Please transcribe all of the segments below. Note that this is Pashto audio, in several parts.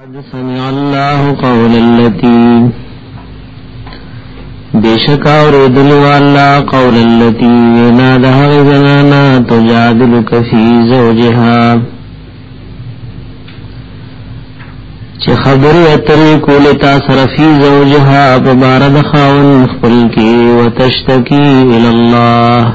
قد سمع الله قول التي بیشک اوریدل والا قول التي وینا د هغه زنانا تجادل کفی زوجها چې خبرې اترې کولې تا سره فی زوجها په بار د خاون خپل کې وتشتکی ال الله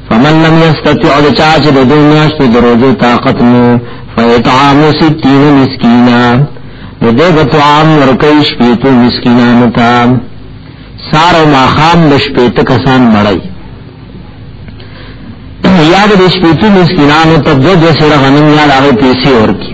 فمن لم يستطع لچاچ د دې میاشتې د روزو طاقت نو فیطعام ستین مسکینا نو دې به طعام ورکوي شپېتو مسکینانو ته سار او ماخام د شپېته کسان مړی یا د شپېتو مسکینانو ته د دې سره غنم یا هغه پیسې ورکي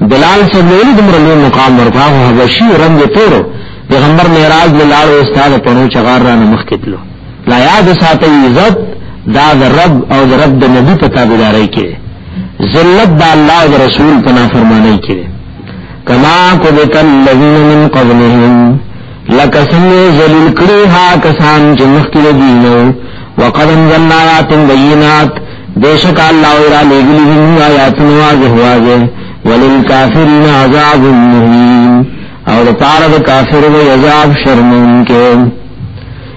بلال صاحب له ولې دومره لوی مقام ورکړ هغه حبشي و رنګ یې تور و پیغمبر معراج له لاړو استاد پڼو چغار رانه مخکې تلو لا یاد ساتي عزت دا د رب او د رب د نبی په تابعدارۍ کې ذلت د الله او رسول په نافرمانی کې کما کو بتل الذین من قبلهم لکه څنګه ذلیل کړی ها کسان چې مخکې دي نو وقد انزلنا آیات بینات بیشک الله را لګلی موږ آیات نو واضح واضح وللکافرین عذاب مهین او د پاره د کافر و عذاب شرمونکو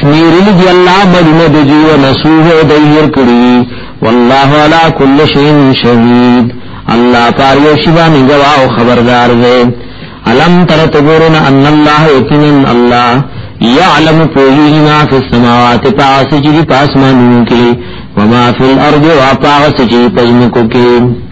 شمیرل دی الله مدن دجی و نسوه دیر کری والله علا کل شین شهید الله پاریو شیبانی گوا و خبردار دے علم ترت گورن ان اللہ اکنن اللہ یعلم پوہی ما فی السماوات پاس جی پاس مانون کی وما فی الارض و پاس جی پزمکو کی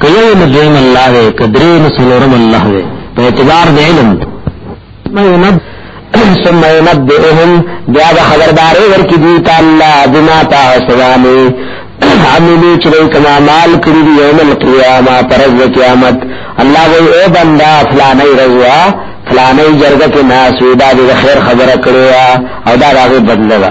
که یو نو دویم الله دی که درې نو څلورم الله دی په اعتبار د علم ثم ينبئهم بیا به خبردارې ورکړي دوی ته الله بما تعصبانه عملو چې دوی کما مال کړی دی یوم القیامه پرز قیامت الله وی اے بندا فلانه رضوا فلانه جرګه کې ناس وی دا د خیر خبره کړو او دا راغی بدلغه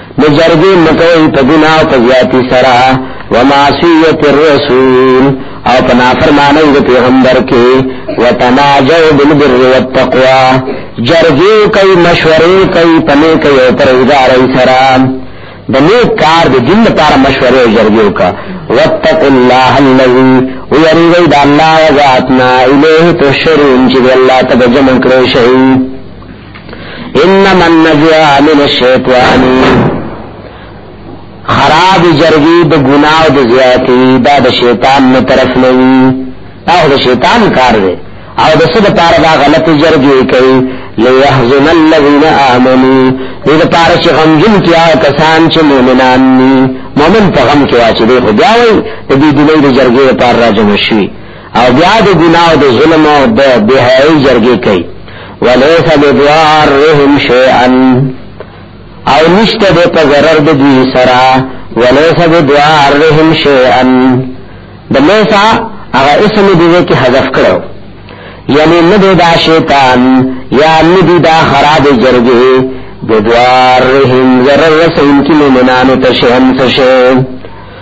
نو جرګې مکوي په ګناه او په زیاتی سره ومعصیت الرسول او په نافرمانی د پیغمبر کې وتناجوا بالبر والتقوا جرګې کوي مشورې کوي په نیکه او پرهیزګارۍ سره د نیک کار د دین لپاره مشورې او جرګې وکا واتقوا الله الذي ويريدوا د الله ذاتنا الیه تشرون چې الله تبارک وتعالى کړی شي انما النجوا من الشیطان خراب جرګي د ګناه او د زیاتی دا د شیطان نه طرف نه وي دا د شیطان کار دی او د څه لپاره دا غلط جرګي کوي ليحزن الذين امنوا دې لپاره چې غمجن کیا کسان چې مؤمنان دي مؤمن په غم کې واچي دی خو بیا وي د دې د جرګي لپاره راځم شي او بیا د ګناه او د ظلم او د بهای جرګې کوي وليس بدوارهم شيئا او نشته د په ضرر د دوی سره وليس بدوارهم شيئا د لیسا هغه اسم دی کې حذف کړو یعنی نه دا شیطان یا نه دا خراب جرګې بدوارهم ضرر رسول کی مومنانو تشهن تشهن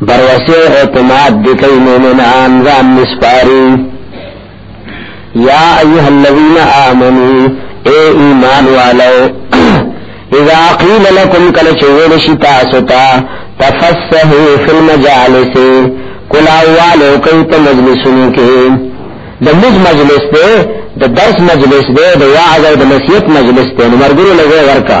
بروسه اعتماد دی کوي مؤمنان ځان نسپاري یا ایها الذین آمنو اے ایمان والو اذا قیل لكم کل چویل شي تاسو ته تفسحوا فی المجالس کلا والو کوي په مجلسونو کې د مز مجلس دی د درس مجلس دی د وعظ او د نصیحت مجلس دی نو مرګرو لږه ورکا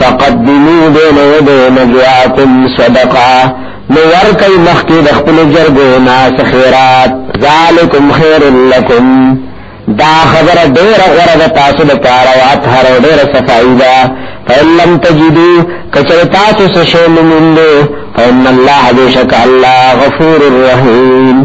فقدمو بین یدی نجواکم صدقا نو ورکی مخکی دخپل جرگو ناس خیرات ذالکم خیر لکم دا خبر دیر غرد تاسو دپارا و اطهر و دیر صفائی دا فإن لم تجدو کچر تاسو سشو ممندو فإن اللہ بیشک اللہ غفور الرحیم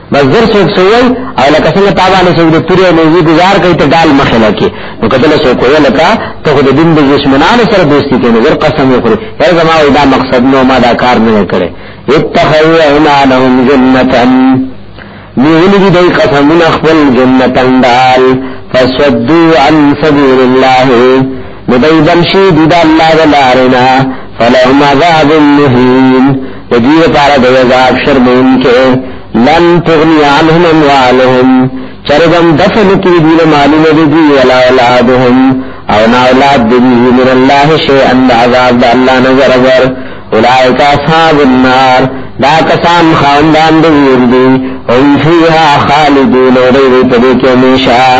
بس زر څوک سوی او لکه څنګه تا باندې څوک د تورې او نیزي ګزار کوي ته ډال مخې نه کې نو کتل څوک وی لکه ته خو د دین د دشمنانو سره دوستي کوي نظر قسم یې خوري هر زما دا مقصد نو ما دا کار نه کړي اتخذوا ايمانهم جنة نیولی دی دی قسمون اخبر جنة دال فسدوا عن سبيل الله ندای بنشی دید اللہ دلارنا فلهم عذاب مهین ودیر پارا دی عذاب شرمون کے لن تغنی عنهم اموالهم چرگم دفن کی دین معلوم دی ولا اولادهم او نا اولاد دی من اللہ شیئن دا عذاب دا اللہ نظر ازر اولائک اصحاب النار دا کسان خاندان دی ویردی هم فیها خالدون و دیوی پدی کمیشا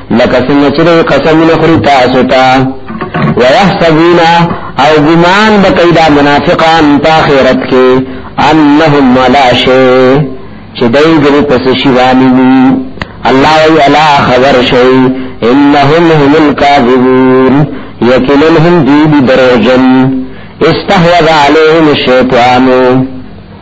لکه څنګه چې دوی قسمونه خوري تاسو ته ويحسبون او ګمان بکوي دا منافقان په آخرت کې انهم ولا شيء چې دوی ګر پس شي واني دي الله وی الا خبر شي انهم هم الكاذبون یقینا هم دي دروژن استحوذ عليهم الشيطان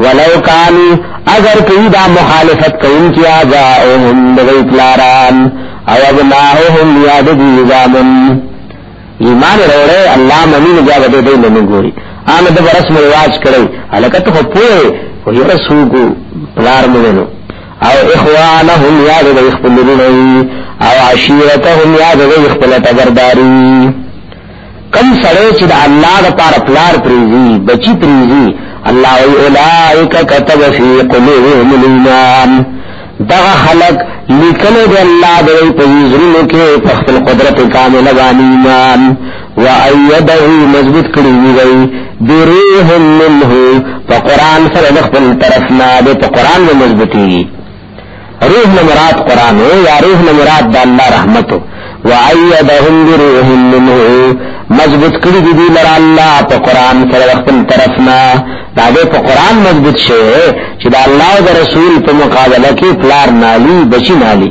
ولو کانو اگر کوي دا مخالفت کوي چې آباهم دوی پلاران او ابناهم یاد دي زامن ایمان وروړي الله مني نه جواب دی نه نه ګوري ان د رسم رواج کړي الکه ته په خو یو رسوګو پلار مو نو او اخوانهم یاد دي خپل لري او عشیرتهم یاد دي خپل تبرداري کم سړی چې د الله د پاره پلار پریزي بچی پریزي الله وی اولائک كتب فی قلوبهم الايمان دا خلق لیکل دی الله د پویزرونو کې په خپل قدرت کامل باندې ایمان و ایده مضبوط کړی دی بروح منه په قران سره د خپل طرفنا د قران مضبوطی روح نه مراد قران او یا روح نه مراد د الله رحمت او ایدهم بروح منه مضبوط کړی دی لره الله په قران سره خپل طرفنا دا دې په قران مضبوط شي چې د الله او رسول په مقابله کې پلار نالی بچی نالی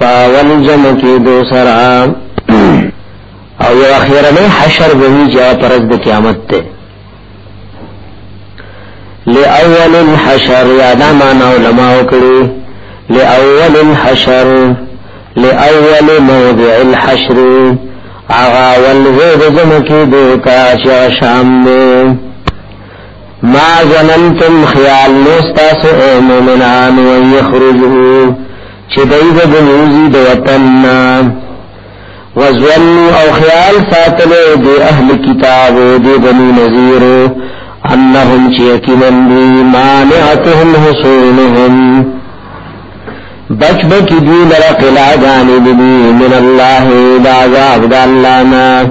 پاول جمع کی دو سرا او یو اخیرنی حشر بوی جا پرز د قیامت تے لأول الحشر یادا مانا علماء کری لأول الحشر لأول موضع الحشر اغا والغید جمع کی دوتا چا شام میں ما ظننتم خیال نستاسو اے مومنان و یخرجو چې دای د بنوزی د وطن وزن او خیال ساتلو د اهل کتاب او د بنی نذیر انهم چې یقینا دی مانعتهم حسونهم بچ بچ دی لرا قلا جانب دی من الله دا عذاب دا الله نه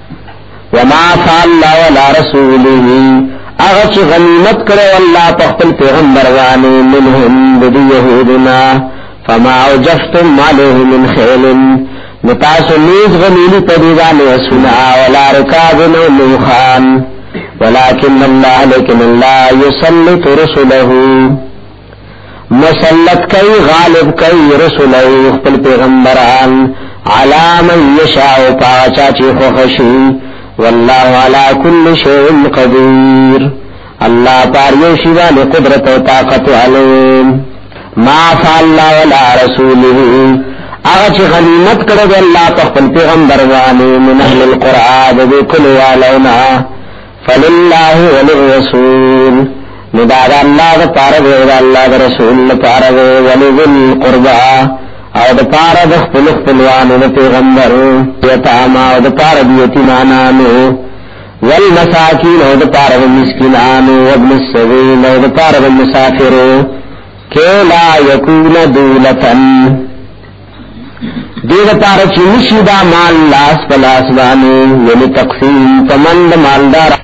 وما فعل ولا رسوله اغه چې غنیمت کړو الله په خپل پیغمبر باندې منهم د يهودنا فما اوجفتم عليه من خيل نتاسو نیز غنیلی په دې باندې اسنا ولا رکاب نو لوخان ولكن الله لكن الله يسلط رسله مسلط کوي غالب کوي رسول خپل پیغمبران علام یشاء پاچا چې خوشي والله على كل شيء قدير الله پار یو شی باندې قدرت او طاقت علیم ما فعل ولا رسوله هغه چې غنیمت کړو الله په خپل پیغمبر باندې من اهل القرآن د کل والونا فلله وللرسول ندا دا اللہ دا پارا دے دا اللہ دا رسول دا پارا دے ولذل قربا او دا پارا دا خپل خپلوان دا پیغمبر یتاما او دا پارا دا یتیمانانو والمساکین او دا پارا دا مسکنانو وابن السبیل او دا پارا دا مسافرو کہ لا یکون دولتن دیر پار چی نشی دا مال لاس پلاس بانی یعنی تقسیم پمند مالدار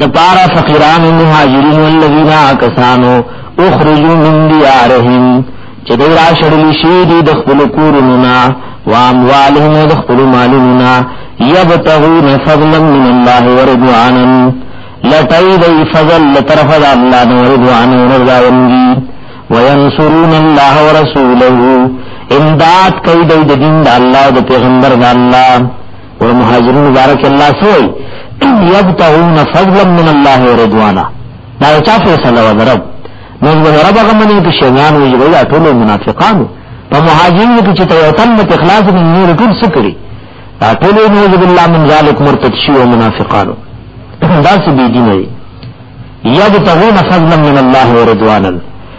د پارا فقیران مهاجرین الذین کسانو اخرجوا من دیارهم چې دوی را شړل شي دي د خپل کورونو نه و اموالهم د خپل مالونو نه یبتغون فضلا من الله ورضوانا لټای دی فضل لطرف دا اللہ نو رضوان و رضاونگی وینصرون اللہ و رسوله امداد کئی دی دین دا اللہ و دا پیغمبر دا اللہ ور مهاجرین مبارک الله سوی یبتغون فضلا من الله ورضوانا دا چا فیصله و درب نو د رب هغه منی په شیان وی وی ټول منافقانو په مهاجرین کې چې یو تن په اخلاص کې نور ټول سکري دا ټول نوذ بالله من ذلک مرتد شی او منافقانو دا څه بی دینه یبتغون فضلا من الله ورضوانا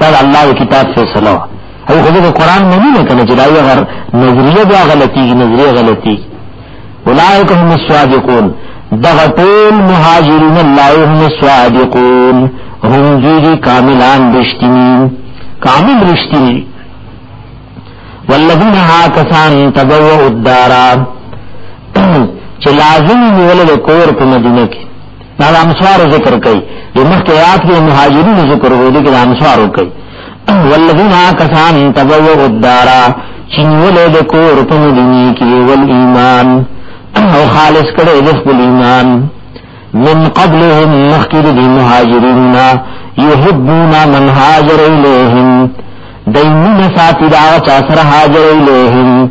دا الله د کتاب فیصله وه او خو د قرآن منی نه کنه چې دا یو غر نظریه بیا غلطي نظریه غلطي اولئک هم الصادقون دغه ټول مهاجرین الله هم الصادقون هم دوی کاملان رښتینی کامل رښتینی والذین ها کسان تبوؤ الدار چې لازم نیول د کور په مدینه کې دا انصار ذکر کوي د مخکې آیات کې مهاجرین ذکر وو دي کې انصار کوي والذین کسان تبوغ الدار چنول د کور په مدینه کې ول ایمان او خالص کړي د خپل ایمان من قبلهم مخکې د مهاجرین یحبون من هاجر الیهم دایمون ساتي دا چا سره هاجر الیهم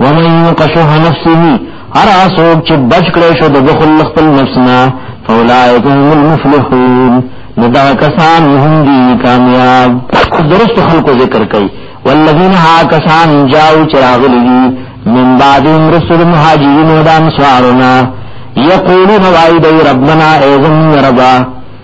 ومن یوق شح نفسه هر اسوک چې بچ کړی شو د دخل خپل نفسنا فاولائک هم المفلحون ندا کسان هم دی کامیاب درست خلق ذکر کئی والذین ها کسان جاو چراغ لگی من بعد رسول مهاجرین و دانسوارنا یقولون وعید ربنا ایزن ربا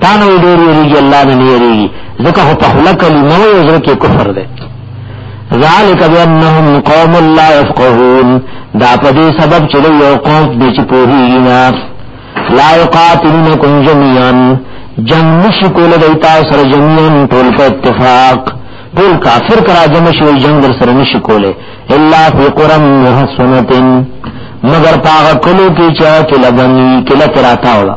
تا نه ډېر یریږي الله نه نه یریږي ځکه خو په خوله کلمه وي او زړه کې کفر دی ذالک بانهم قوم لا يفقهون دا په دې سبب چې یو قوم دې چې پوهیږي نه لا یقاتلونکم جميعا جنگ نشي کولای د تاسو سره جميعا ټول په اتفاق ټول کافر کرا جمع شي جنگ در سره نشي کولای الا فی قرى محصنه مگر پاغه کلو کې چا کې لګنی کله تراتا ولا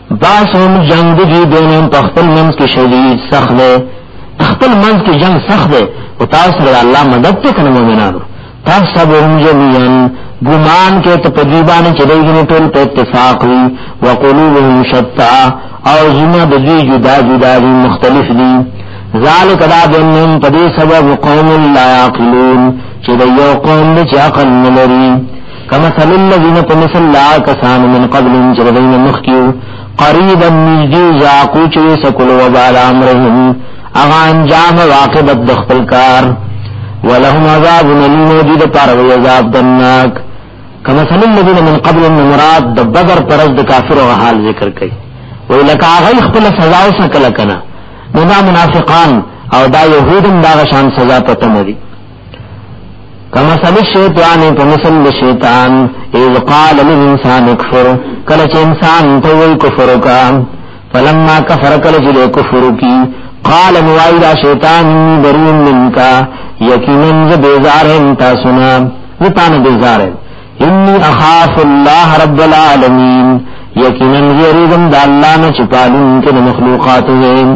باسم جنگ دی دونم په خپل منځ کې شدید سخت دی خپل منځ کې جنگ سخت دی او تاسو له الله مدد ته کنه مؤمنانو تحسبهم جميعا ګمان کې ته په دې باندې چې دوی ټول په اتفاق وي وقلوبهم شتى او زما د دې جدا جدا دي مختلف دي ذالک دا جنن په دې سبب قوم لا يعقلون چې د یو قوم چې عقل نه لري کما صلی الذین تمثل لا کسان من قبل جردین مخکیو قریبا نزدی زاقو چو سکل وبال امرهم اغا انجام واقبت دخپل کار ولهم عذاب نلیم جد پارو عذاب دنناک کما صلی الذین من قبل مراد د بدر پرز د کافر او حال ذکر کړي وی لکه هغه خپل سزا وسکل کنه نو دا منافقان او دا يهودم دا شان سزا پته مری کما سبی شیطان په مثل د شیطان اذ قال للانسان اکفر کله چې انسان ته وی کفر وکا فلما کفر کله چې کفر کی قال نوای دا شیطان بری منکا یقینا ز بیزار انتا سنا زه تانه بیزار انی اخاف الله رب العالمین یقینا یریدم د الله نه چپالون کې مخلوقات وین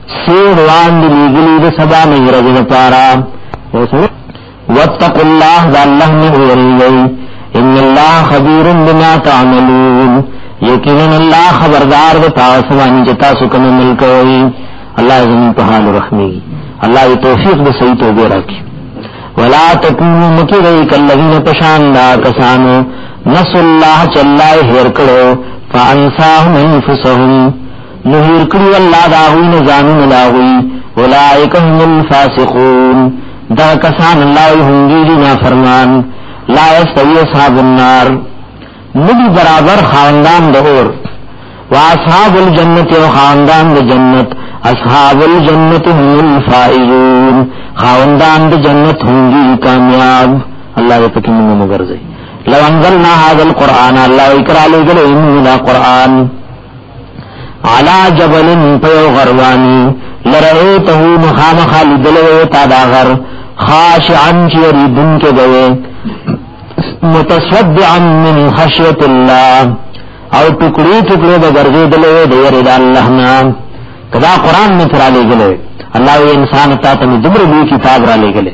سو روان دی لیگلی دی سبا نی رضی پارا واتقوا الله دا الله نه ویریږي ان الله خبير بما تعملون یقینا الله خبردار د تاسو باندې چې تاسو کوم عمل کوئ الله زموږ په حال رحمي الله دې توفیق دې صحیح توبه راکړي ولا تکونو مکرئ کلذین پشان دا کسانو نس الله چلای هر کړو فانساهم انفسهم نو هیر کړی الله دا غوی نه ځانونه لا غوی اولائک هم الفاسقون دا کسان الله هم دی نه فرمان لا استوی اصحاب النار ندی برابر خاندان د اور وا اصحاب الجنت او خاندان د جنت اصحاب الجنت هم الفائزون خاندان د جنت هم دی کامیاب الله دې پکې موږ مګرځي لو انزلنا هذا القران الله اکرا لګل ان لا قران علا جبل پیو غروانی لرئیته مخامخ لدلوی تا دا غر خاشعا چیری دن کے دوی متصدعا من خشیت اللہ او ٹکڑی ٹکڑی دا گرزی دلوی دیر دا اللہ نا کدا قرآن میں ترا لے گلے اللہ انسان تا تمی دمر بی کتاب را لے گلے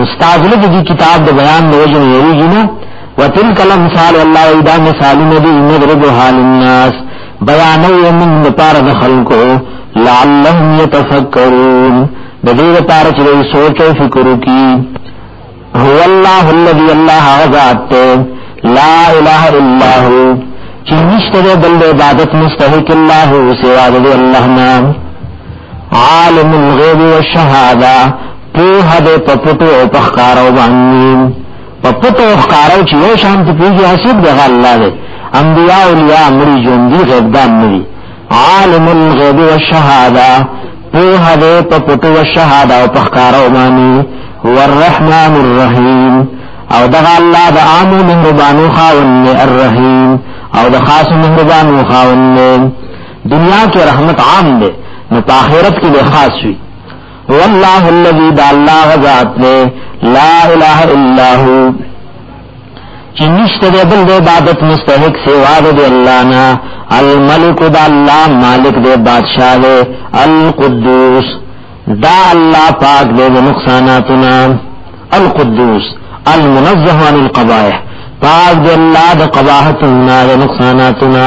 نستازل د دې کتاب د بیان د وجه یریږي نو وتلک الامثال الله اذا مثال نبی نضربها للناس بیان یې موږ لپاره د خلکو لعلهم يتفکرون د دې لپاره چې دوی سوچ او فکر وکړي هو الله الذي الله غزاد لا اله الا هو چې نشته بل عبادت مستحق الله سوا د الله نام عالم الغیب والشهاده پوه دې په پټو او په ښکارو باندې په پټو او ښکارو چې یو شان ته پیږي حسب دی الله دې انبیاء اولیاء مری جون دي غیب دان نه دي عالم الغیب والشهاده پوه دې په پټو او شهاده او په ښکارو باندې هو الرحمن الرحیم او دغه الله د عام مهربانو خاوند الرحیم او د خاص مهربانو خاوند دنیا کې رحمت عام دی نو په آخرت کې به خاص وي والله الذي دا الله ذات دی لا اله الا هو چې نشته دی بل د عبادت مستحق سوا دی الله نه الملک دا الله مالک دی بادشاہ دی القدوس دا الله پاک دی د نقصاناتنا القدوس المنزه عن القبائح پاک دی الله د قباحتنا د نقصاناتنا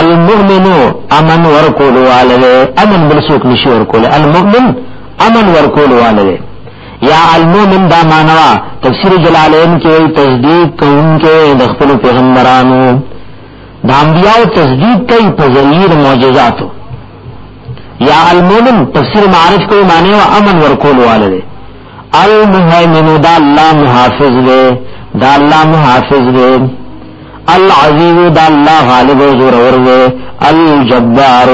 المؤمن امن ورکول والده امن بل څوک نشي ورکول المؤمن امن ورکول والده یا المؤمن دا مانوا تفسیر جلالین کې وی تصدیق کوونکې د خپل پیغمبرانو د انبیاء تصدیق کوي په ذریعہ معجزاتو یا المؤمن تفسیر معارف کوي معنی او امن ورکول والده المهيمن دا الله محافظ دے دا الله محافظ دے العزيز دا الله غالب و زورور دے الجبار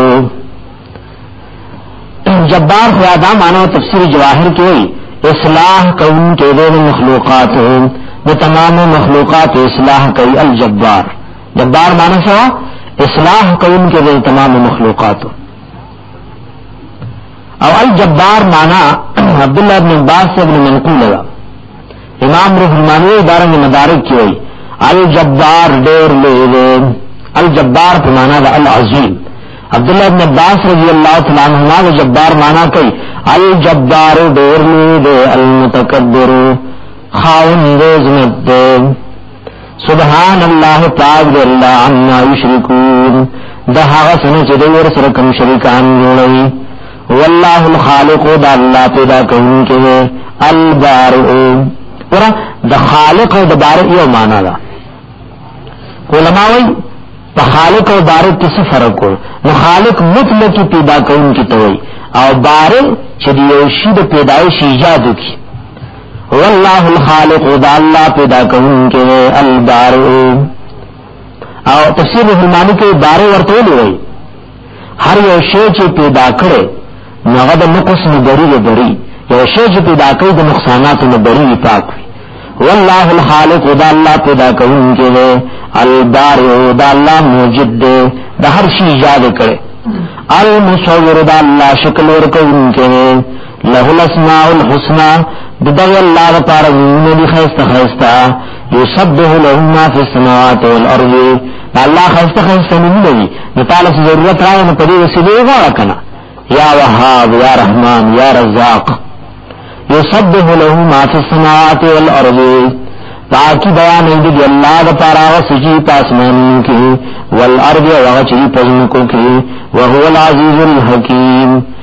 جبار خدا دا معنی تفسیر جواہر کی ہوئی اصلاح کون کے دے مخلوقات ہوں وہ تمام مخلوقات اصلاح کئی الجبار جبار معنی سوا اصلاح کون کے دے تمام مخلوقات ہوں او الجبار مانا عبد الله بن عباس سے ابن منقول ہے امام روح المانی ادارہ نے مدارک کی ہوئی الجبار دیر لے لے الجبار پہ مانا دا العظیم عبد الله بن عباس رضی اللہ تعالی عنہ دا جبار مانا کئی الجبار دیر لے لے المتکبر خاون دے زمت دے سبحان الله پاک دی الله عما یشرکون دا هغه څنګه چې دوی ور سره کوم شریکان جوړوي والله الخالق دا الله پیدا کوونکی دی البارئ پر د خالق او د بارئ یو معنا ده علماء وایي په خالق او بارئ کې څه فرق وي نو خالق مطلق پیدا کوونکی ته وایي او بارئ چې د یو شی د پیدایش ایجاد وکړي والله الخالق دا الله پیدا کوونکی دی البارئ او تفسیر المانی کې بارئ ورته ویلي هر یو شی چې پیدا کړي هغه د نقص نه بری دی بری یو شی چې پیدا کړي د نقصاناتو نه بری دی پاک وي والله الخالق دا الله پیدا کوونکی دی البارئ دا الله موجد دی د هر شي ایجاد کړي المصور دا الله شکل ورکوونکی دی له الاسماء الحسنى دغه الله لپاره نومونه دي خسته خسته یسبح له ما فی السماوات والارض الله خسته خسته نومونه دي د تعالی ضرورت راو نه پدې وسیله غواړه کنه یا وهاب یا رحمان یا رزاق یسبح له ما فی السماوات والارض پاکی بیان دی دی اللہ دا پارا و سجی پاسمانوں کی والارض و غچی پزمکوں کی وهو العزیز الحکیم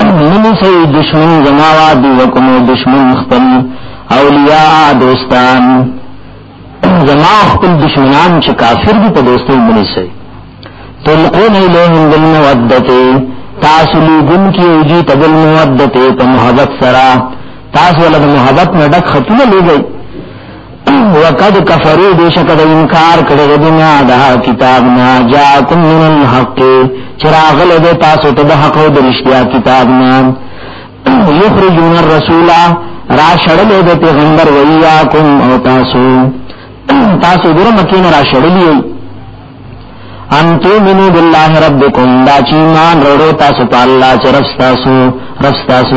منی سی دشمن زماوا دیوکم دشمن خپل اولیاء دوستان زما خپل دشمنان چې کافر دي په دوستۍ منی سی تلقون الیهم بالمودته تاسو لګون کی اوجی تبل مودته په محبت سره تاسو له محبت نه ډک خطونه لګی وقد کفرو بیشک د انکار کړی دنیا دا کتاب نه جاءکم من الحق چراغ له تاسو ته د حق او د رښتیا کتاب نه یخرجون الرسول را شړل د پیغمبر ویاکم او تاسو تاسو ګره مکین را شړلی ان تؤمنو بالله ربکم دا چیمان رړو تاسو په الله چې رب تاسو رب تاسو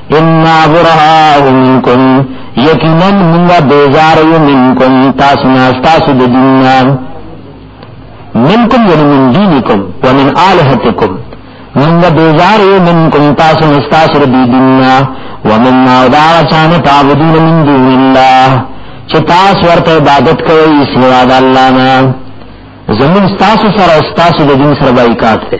انا براء منکم یقینا منگا بیزار یو منکم تاسو ناس تاسو د دنیا منکم یعنی من دینکم ومن آلہتکم منگا بیزار یو منکم تاسو ناس تاسو د دنیا ومن ما دعا چانه تعبدون من دون الله چې تاسو ورته عبادت کوئ سوا د الله نه زمون تاسو سره تاسو د دین سره بایکاټ دی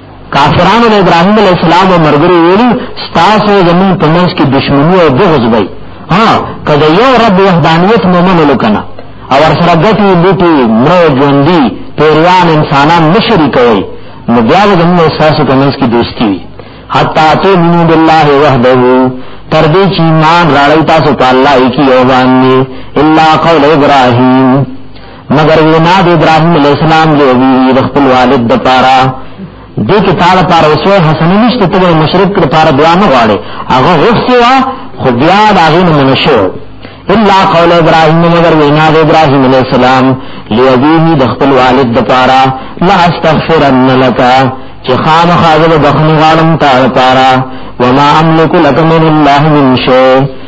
کافرانو د ابراهیم علی السلام او مرګري ویلي ستاسو زمون په منځ کې دښمنی او بغض وي ها کله یو رب وحدانیت مومن لکنه او سره ګټي لټي مړ ژوندۍ پیروان انسانان مشری کوي نو بیا د موږ احساسو په منځ کې دوستي وي حتا ته مين بالله وحده تر دې چې ایمان راړی تاسو په الله کې یو باندې الا قول ابراهیم مگر وینا د ابراهیم علیه السلام دی وی د خپل والد د پاره دې کې تا د پاره اوسه حسن نشته ته مشرک د پاره دعا نه غواړي هغه غوښتوا خو بیا د هغه نه منشو الا قول ابراهیم مگر وینا د ابراهیم علیه السلام لیوی د خپل والد د پاره لا استغفرن لك چې خام خاله د بخنه غالم تعالی پاره وما املك لك من الله من شيء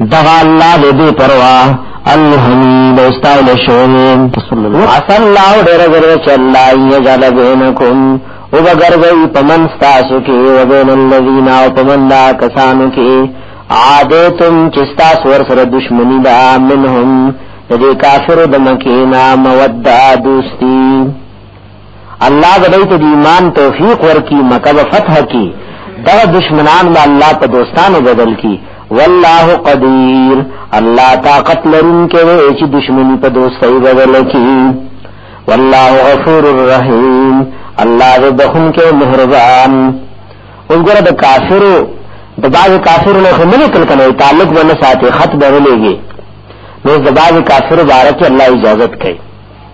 دغه الله دې بے پروا الحمید استایل شوین عسى الله ډېر غره چې الله یې جل بینکم او بغرغی پمن تاسو کې او بین الذین او پمن دا کسانو کې عادتم چې تاسو ور سره دښمنی دا منهم دې کافر د مکینا مودا دوستی الله بدای ته ایمان توفیق ورکی مکه به فتح کی دا دشمنان به الله په دوستانو بدل کی والله قدیر الله طاقت لرون کې چې دشمنی په دوستۍ بدل کی والله غفور الرحیم الله دې بخون کې مهربان وګوره د کافرو د باز کافرو له خمنه کل کنه تعلق ونه ساتي خط بدلېږي نو د باز کافرو بارک الله اجازه کوي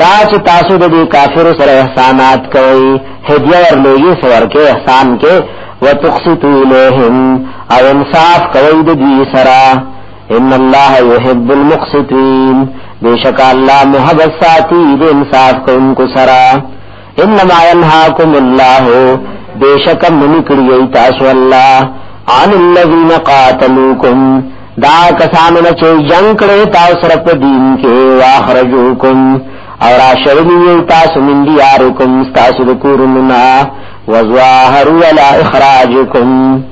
دا چې تاسو د دې کافرو سره احسانات کوئ هدیه ورلېږي سور کې احسان کې وتقسطو الیهم او انصاف کوئ د دوی سره ان الله يحب المقسطين بشک الله محبت ساتي د انصاف کوونکو سره انما ينهاكم الله بشک من کړی تاسو الله عن الذين قاتلوكم دا کسانو نه چې جنگ کړي تاسو سره په دین کې واخرجوکم او را شرلی تاسو من دیارکم تاسو د کورنا وظاهروا على اخراجکم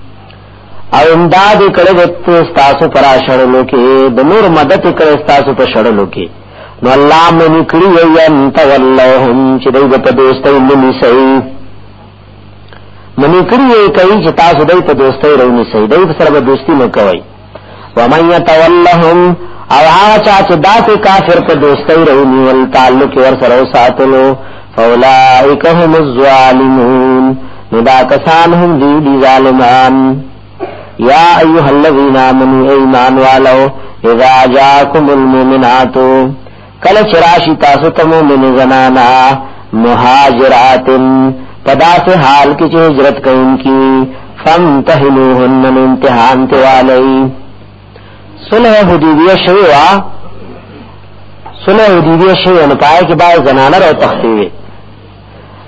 او امداد کړي د تاسو پر شړلو کې د نور مدد کړي تاسو په شړلو کې نو الله من کړی یم تولهم چې دوی په دوستۍ منی سي من کړی یې کوي چې تاسو دوی په دوستۍ رونی سي دوی په سره دوستی نه کوي و من يتولهم او هغه چا چې داسې کافر په دوستۍ رونی ول تعلق ور سره ساتلو فاولائک هم الظالمون نو دا کسان هم دی, دی ظالمان یا ایها الذین آمنوا ایمان والو اذا جاءکم المؤمنات کله چراشی تاسو ته مومن زنانا مهاجرات پدا سے حال کی چه هجرت کئن کی فامتحنوهن من امتحان توالی صلح حدیبیه شوی وا صلح حدیبیه شوی نو پای کې باید زنانه راو تختی وي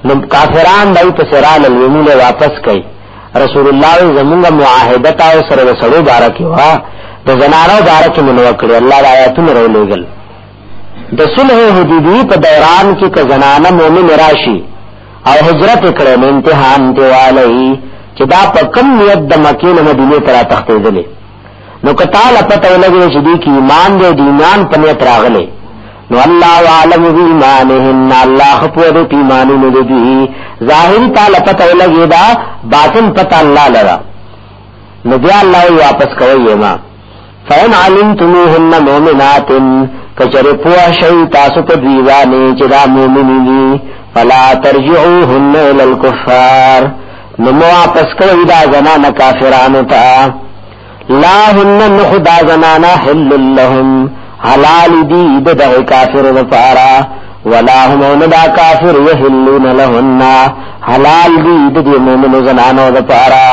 نو کافران دای په سرال الومول واپس کئ رسول الله زمونږه معاهده تا سره وسړو بارک وا د زنانو بارک منو کړی الله د آیاتونو رولېګل د صلح حدیبی په دوران کې ک زنانه مؤمن راشي او هجرت کړي نو امتحان دی والی چې دا په کم نیت د مکې نه مدینه تر تختیدلې نو کتال پته ولګی چې دی کی ایمان دی دی ایمان په نیت راغلی نو الله عالم بی ایمانهن الله خپو دې ایمان نه دی ظاهر تعالی پته ولګی دا باطن پته الله لرا نو بیا الله واپس کوي ما فین علمتموهن مؤمنات کچره پوا شی تاسو په دیوانه چې دا مؤمنی دي فلا ترجعوهن الى الكفار نو واپس کوي دا زنانه کافرانو ته لا هن نخدا زنانا حل لهم حلال دی د دغ کافر دفارا ولا هم ندا کافر یحلون لهن حلال دی د دې مؤمن زنانو دفارا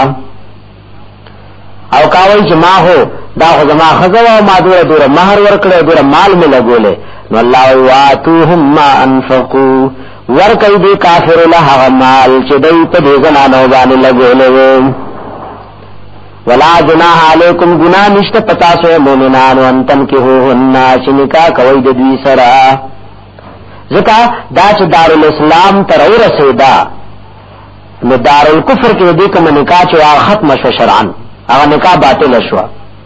او کاوی چې ما هو دا خو زما خزوا ما دوره دوره مہر ورکړې دوره مال مې لګولې نو الله واتوهم ما انفقوا ورکې دې کافر له هغه مال چې دوی په دې زنانو باندې لګولې ولا جناح علیکم گناہ نشته پتا سو مومنان ان تن کې هو هننا چې نکاح کوي د دوی سره ځکه دا چې دار الاسلام تر ورسېدا نو دار الکفر کې دې کوم نکاح چې ختم شو شرعن هغه نکاح باطل شو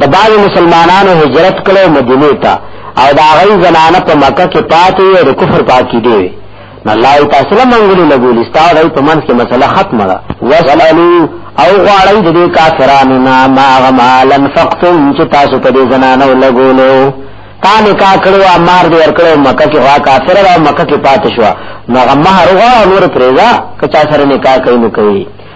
د بعض مسلمانانو هجرت کړو مدینه ته او دا غي زنانه په مکه کې پاتې او د کفر پاکي دي الله تاسو له منګولې لګول استاو راي په منځ کې مسله ختمه ده وسلو او غواړی د دې کافرانو نه ما غمالن فقتم چې تاسو په دې زنانه لګولو تا نکاح کړو امر دې ور کړو مکه کې وا کافر را مکه کې پاتې شو نو غمه هرغه نور پرېزا کچا سره نکاح کوي نو کوي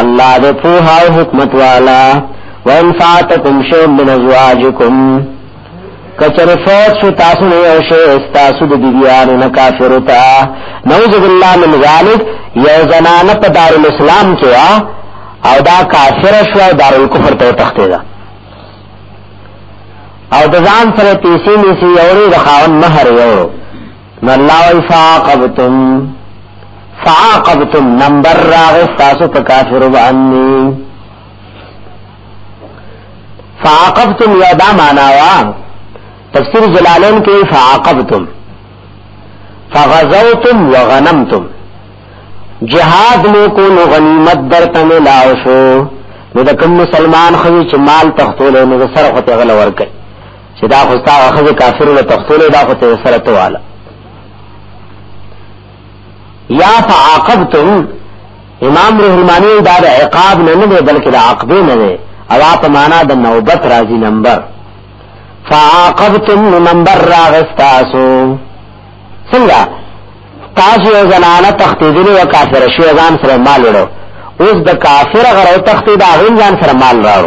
الله دې په هاو حکمت والا وان فاتکم شی من ازواجکم کچر فوت شو تاسو نه یو شی تاسو د بیبیانو نه کافر تا نعوذ بالله من ذلک یو زنانه په دار الاسلام کې وا او دا کافر شو دار الکفر ته تخته ده او د ځان سره پیسې نیسی یو د خاون مہر یو نو الله وی فاقبتم فاقبتم نمبر راغ تاسو په کافر باندې فاقبتم یا دا معنا وا تفسیر جلالین کې فاقبتم فغزوتم وغنمتم جهاد مو کو نو غنیمت درته ملاو شو نو د کوم مسلمان خو چې مال تختول نو سر خو ته غل ورکړي چې دا خو تا خزه کافرو له تختولې دا خو ته سره تواله یا فعاقبتم امام روح المانی دا د عقاب نه نه دی بلکې د عقبه نه دی او په معنا د نوبت راځي نمبر فعاقبتم نمبر راغستاسو څنګه تاسو یو زنانه تختیدلی و کافر شو ځان سره مال وړو اوس د کافر غره تختید هغه ځان سره مال راو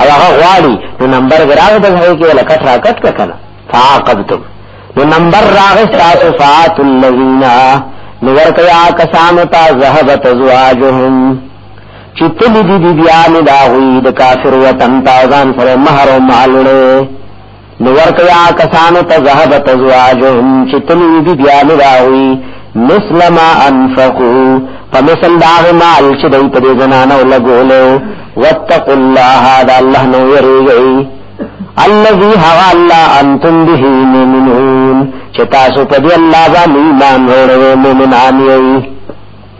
او هغه غواړي نو نمبر غراو د هغه کې ولا کټ راکټ کړه فعاقبتم نو نمبر راغ تاسو فات الذین نو ورکیا کسان تا ذهبت زواجهم چې تل دې دې بیا نه دا وی د کافر وطن تا ځان سره مہر او مال وړو نو ورکیا کسانو ته ذهب تزواجهم چې تلوی بی بیا مراوی مثل ما انفقو په مثل دا مال چې دوی په دې زنانه لګولو واتقوا الله دا الله نو یریږي الذي هوا الله انتم به مؤمنون چې تاسو په دې الله باندې ایمان وروړئ مؤمنان یئ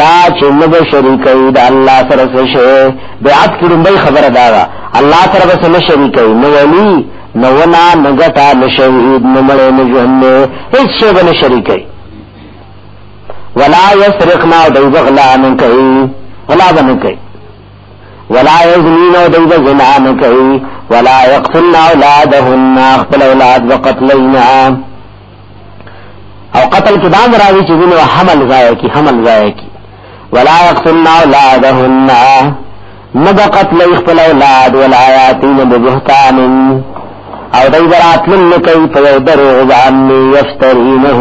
دا چې موږ شریکوي د الله سره څه شی بیعت کې لومړی خبره دا ده الله سره به څه شریکوي نو ولي نو ونا نه ګټه نه شهید نه مړې نه ژوند هیڅ شی به نه شریکوي ولا یسرقنا او دوی بغلا نه کوي ولا به نه کوي ولا یزنین او دوی به زنا نه کوي ولا یقتلن اولادهن خپل اولاد به قتلوي او قتل کې دام راوي چې وینو حمل ځای کې حمل ځای کې ولا يقتلن اولادهن نبا قتل خپل اولاد ولا ياتين ببهتان او دای برات من کوي په یو درو ځان یفترینه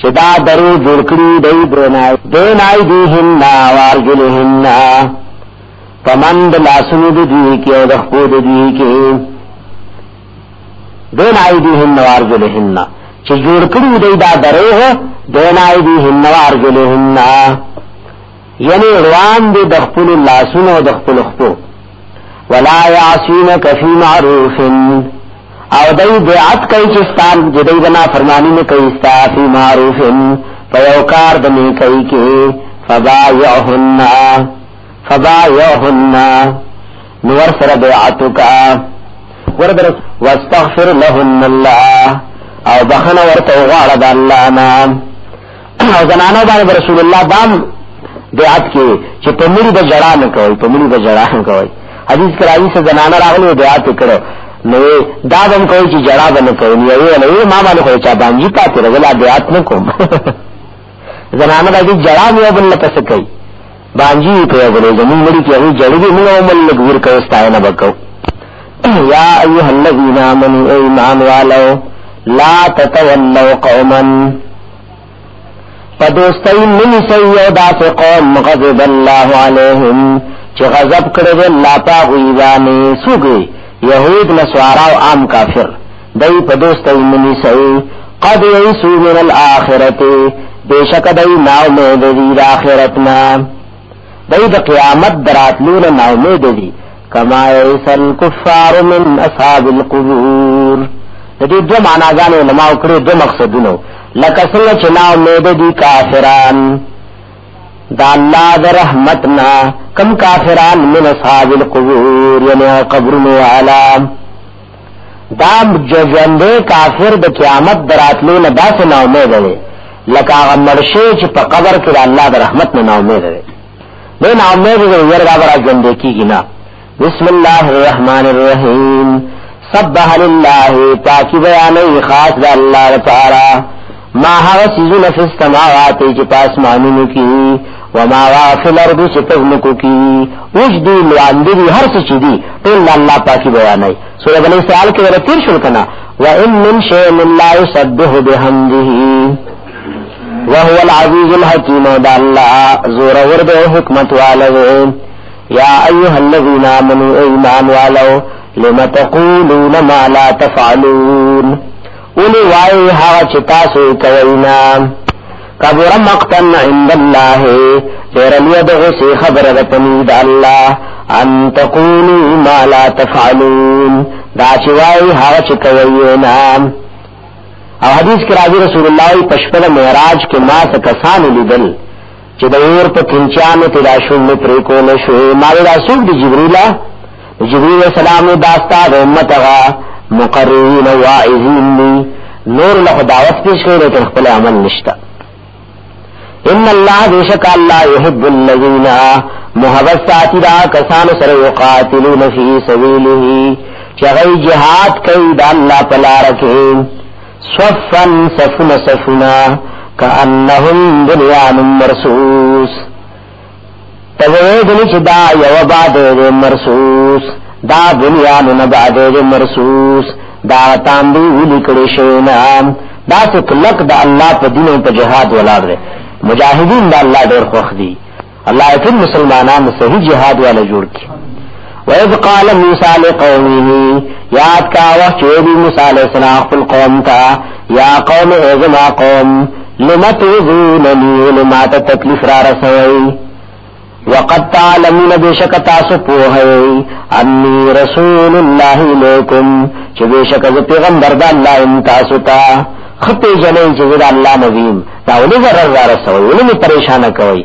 چې دا درو جوړ کړی دی دینای دینای دیهن نا وارجلهن نا پمند لاسونو دی کې او د خپل دی کې دین ایدیهن وارجلهن چې جوړ کړی دی دا دروه دین ایدیهن وارجلهن یعنی روان دی د خپل لاسونو او د خپل خپو ولا یعصینک فی معروف او دای بیعت کوي چې ستان جدی بنا فرمانی نه کوي ستا فی معروف په یو کار د نیکۍ کې فبایعهن فبايعهن نور سره بیعت وکا وردر واستغفر لهن الله او بخنه ورته غواړه د الله نه او زنانو باندې رسول الله دام بیعت کې چې په مړي به جړا نه کوي په مړي به جړا نه کوي حدیث کراوی سره زنانه راغلي بیعت کړو نو دا هم کوي چې جړا به نه کوي نو یې ما باندې خو چا باندې پاتې راغلا بیعت نه کوم زنانه د دې جړا مې بل نه پس کوي باندې په یو بل زمون مړي کې هغه جړې دې موږ هم لګ ور کوي ستاینه وکړو یا ایه الذین آمنو ایمان والو لا تتولوا قوما فدوستای منی سیو داس قوم غضب الله علیهم چې غضب کړو الله پاغوی باندې سوګي يهود نصارا او عام کافر دای په دوست ایمنی سئی قد یسو من الاخرت بیشک دای ناو می دی د اخرتنا دای د قیامت دراتلون ناو می دی کما یسل کفار من اصحاب القبور د دې دوه معناګان علماء کړې دوه مقصدونه لکه څنګه چې ناو می دی کافران دا الله د رحمتنا کم کافران من اصحاب القبور یعنی قبرونو عالم دا ژوندې کافر د قیامت دراتلو نه داسې نا امید دی لکه هغه مرشي چې په قبر کې د الله د رحمت نه نا امید دی نه نا امید دی ور دا برا ژوندې کیږي نه بسم الله الرحمن الرحیم سبح لله پاکی بیانې خاص د الله لپاره ما هغه سيزونه فستماوات چې پاسمانونو کې وما فی الارض چې پزمکو کی اوس دی لاندې دی هر څه چې دی ټول الله پاکي بیانای سورہ بنی اسرائیل کې ورته تیر شول کنه و ان من شیء لا یسبح بحمده وهو العزیز الحکیم دا الله زور ور به حکمت والو یا ایها الذین آمنوا ایمان والو لما تقولون ما لا تفعلون اولی وائی حاچ تاسو کوئی نام کبر مقتن عند الله ډیر لوی د غسی خبره ده پنی د الله ان تقولو ما لا تفعلون دا چې وای هغه چې کوي نه او حدیث کې راځي رسول الله په شپه د معراج کې ما څه کسان لیدل چې د اور په کنچانو تلاشو مې پرې کول شو ما له رسول جبرئیل جبريل عليه السلام داستا د امت غا مقررين واعظين دي نور له دعوت پیش کوي لیکن خپل عمل نشتا ان الله بیشک الله يحب الذين محبت ساتي دا کسان سره يقاتلون في سبيله چې غي جهاد کوي د الله په لار کې صفن صفنا صفنا كأنهم بنيان مرصوص تبوی دنی چه دا یو بادر مرسوس دا بنیانو نبادر مرسوس دا تاندی ولی کڑشینا دا سه کلک دا الله په دین او په جهاد ولاړ دی مجاهدین دا الله ډیر خوخ دی الله ټول مسلمانان صحیح جهاد والا جوړ کړي وَإِذْ قَالَ مُوسَى لِقَوْمِهِ یاد کا وخت چې دی موسی علیہ السلام خپل قوم ته یا قوم ازما قوم لمتوذوننی لما تکلیف را رسوي وقد تعلمون بشک تاسو پوهئ انی رسول الله الیکم چې بشک ز پیغمبر د الله ان تاسو ته خپې جنې چې د الله نبی دا ولې ضرر را رسوي ولې پریشان کوي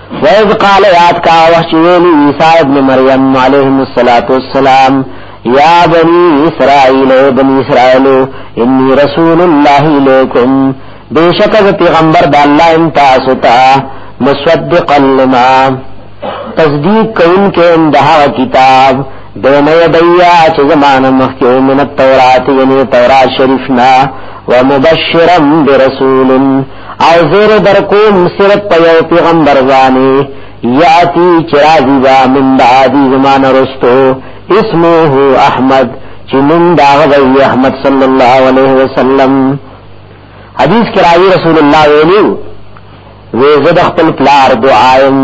ویز قال یاد کا وحچ ویلی عیسیٰ ابن مریم علیہ السلام یا بنی اسرائیل بنی اسرائیل انی رسول اللہ علیکم بے شک از پیغمبر دا اللہ انتا ستا مصدقا لما تصدیق کون کے اندہا کتاب بین یدیا چه زمان مخیو من التورات یعنی تورات شریفنا ومبشرا برسول او زیر درکوم صرف په یو پیغمبر باندې یاتی چرازی با من بعدی زمان رستو اسمه احمد چې من دا غوی احمد صلی الله علیه وسلم حدیث کې راوی رسول الله ویلو وی زد خپل پلار دعایم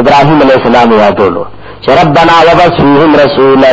ابراهیم علیہ السلام یادولو چې ربنا وبس فیهم رسولا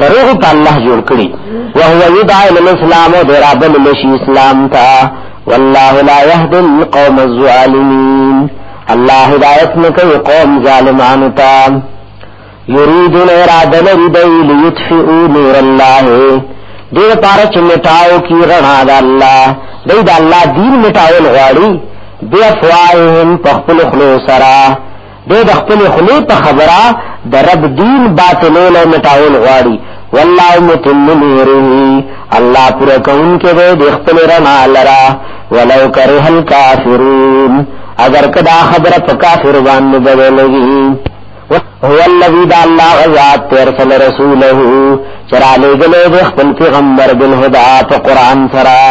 دروغ په الله جوړ کړی او هو یدعی الاسلام او درابل لشی اسلام تا والله لا يهدي القوم الظالمين الله هدایت نکوي قوم ظالمانو ته یریدون اراده لري دی لیطفئو نور الله دې لپاره چې مټاو کی رڼا د الله دې د الله دین مټاول غواړي بیا فوائهم په خپل خلو سره دې د خپل خلی په خبره د رب دین باطلول او مټاول غواړي والله متم نوره الله پر کون کې دې د خپل رڼا لرا ولو کرے هل کافرون اگر کدا خبره په کافر باندې بدلږي هو الذي دا الله غزاد تیر صلی رسوله چرا لے گلے دے خپل پیغمبر بالهدى په قران سرا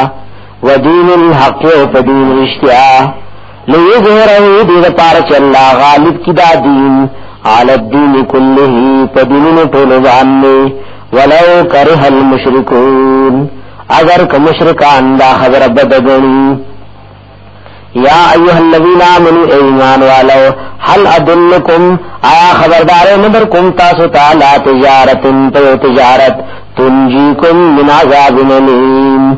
ودین الحق و دین رشتیا نو یظهره دې د پاره چې الله غالب کی دا دین علی الدین کله په دینونو ټول باندې ولو کرہ المشرکون اگر که مشرکان دا خبر بدګنی یا ایها الذین آمنوا ایمان والو هل ادلکم آیا خبردار نبر کوم تاسو تعالی تجارت تجارت تنجیکم من عذاب الیم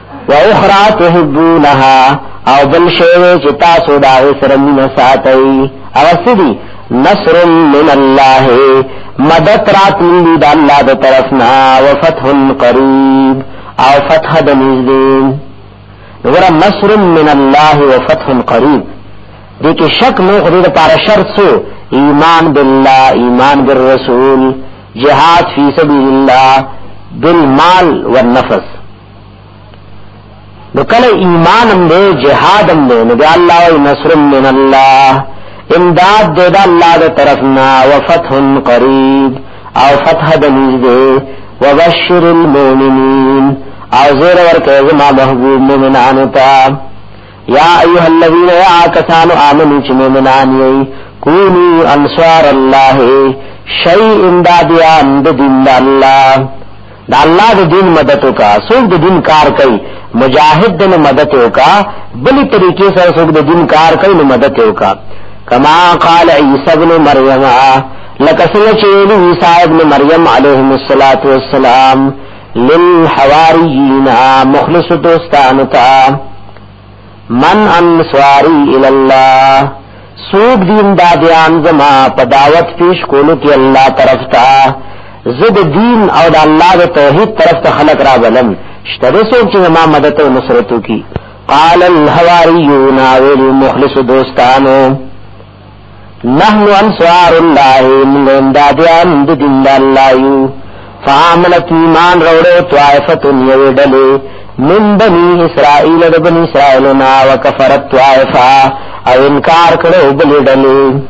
و اخرى تحبونها او بل شیوه چې تاسو دا سره مینه ساتي او سدي نصر من الله مدد راتلی دا الله د طرفنا وفتح قریب او فتح د نږدې وګوره نصر من الله وفتح قریب دې کې شک مو خو دې لپاره شرط سو ایمان بالله ایمان بالرسول جهاد فی سبیل الله بالمال والنفس نو کله ایمان هم دی جهاد هم دی نو بیا الله وی نصر من الله امداد دی دا الله دی طرفنا وفتح قریب او فتح دنیز دی وبشر المؤمنین او زیر ورکه زما محبوب مومنانو تا یا ایها الذین یا کسانو آمنو چې مومنان یې کونی انصار الله شیء امدادیان د دین الله د الله د دین مدد وکا څوک د دین کار کوي مجاهد د مدد وکا بلی طریقې سره څوک د دین کار کوي نو مدد وکا کما قال عیسی ابن مریم لکه څنګه چې عیسی ابن مریم علیه الصلاۃ والسلام للحواریین مخلص دوستانو ته من انصاری الی الله سوق دین دادیان زما په دعوت پیش کولو کې الله طرف ته زد دین او د الله د توحید طرف ته خلق را بلم شته سوق چې ما مدد او نصرت کی قال الحواریون او مخلص دوستانو نحن انصار الله من امدادیان د دین د الله یو فامنت ایمان روړو طائفه یو ډلې من بنی اسرائیل د بنی اسرائیل نا وکفرت طائفه او انکار کړو بل ډلې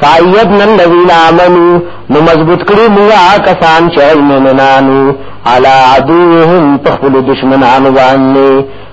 فایدنا الذین آمنو نو مضبوط کړو موږ کسان چې مومنانو علی عدوهم تخل دشمنانو باندې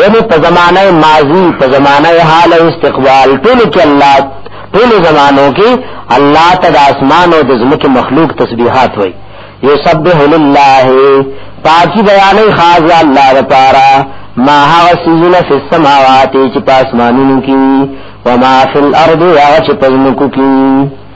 یعنی په زمانه ماضی په زمانه حال او استقبال ټول کې الله ټول زمانو کې الله ته د اسمان او د زمکه مخلوق تسبیحات وای یسبح لله پاکی بیان خاص الله لپاره ما هغه سیزونه فی السماوات چې په اسمانونو کې وما فی الارض هغه چې په زمکو کې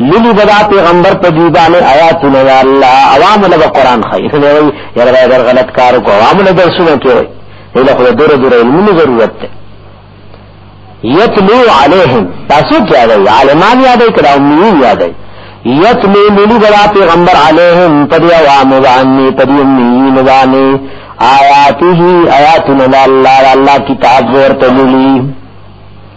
للی بدا پیغمبر په دی باندې آیاتونه یا الله عوام له قرآن خای نه وی یا را در غلط کار کو عوام له درسونه کوي له خو دور دور علم ضرورت ده یتلو علیہم تاسو کیا دی عالمان یادای کړه امیین یادای یتلو للی بدا پیغمبر علیہم پدی عوام باندې پدی امیین باندې آیاته آیاتنا الله الله کتاب ورته للی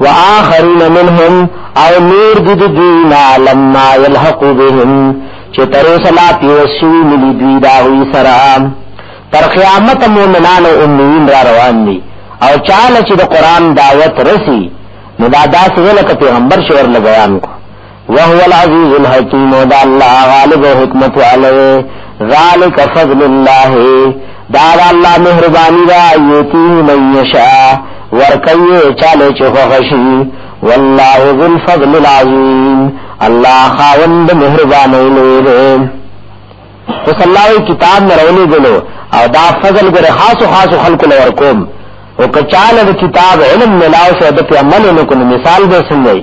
واخرین منهم او نور دد دینا لما یلحقو بهم چه ترو سلا پیوسوی ملی دوی داوی سرام تر قیامت مومنان و امیین را روان دی او چاله چې د قران دعوت رسی نو دا داسې لکه پیغمبر شور لګیان کو وهو العزیز الحکیم و دا اللہ غالب و حکمت علیہ ذالک فضل اللہ دا دا اللہ مہربانی دا یوتی من یشاء ورکی چالے چخو خشی واللہ ذو الفضل العظیم اللہ خاوند مہربانی لے دے اس اللہ وی کتاب میں رولی گلو او دا فضل گر خاص و خاص خلق لورکوم او کچال دا کتاب علم ملاو سے دا پی عمل انکو مثال دے سنگئی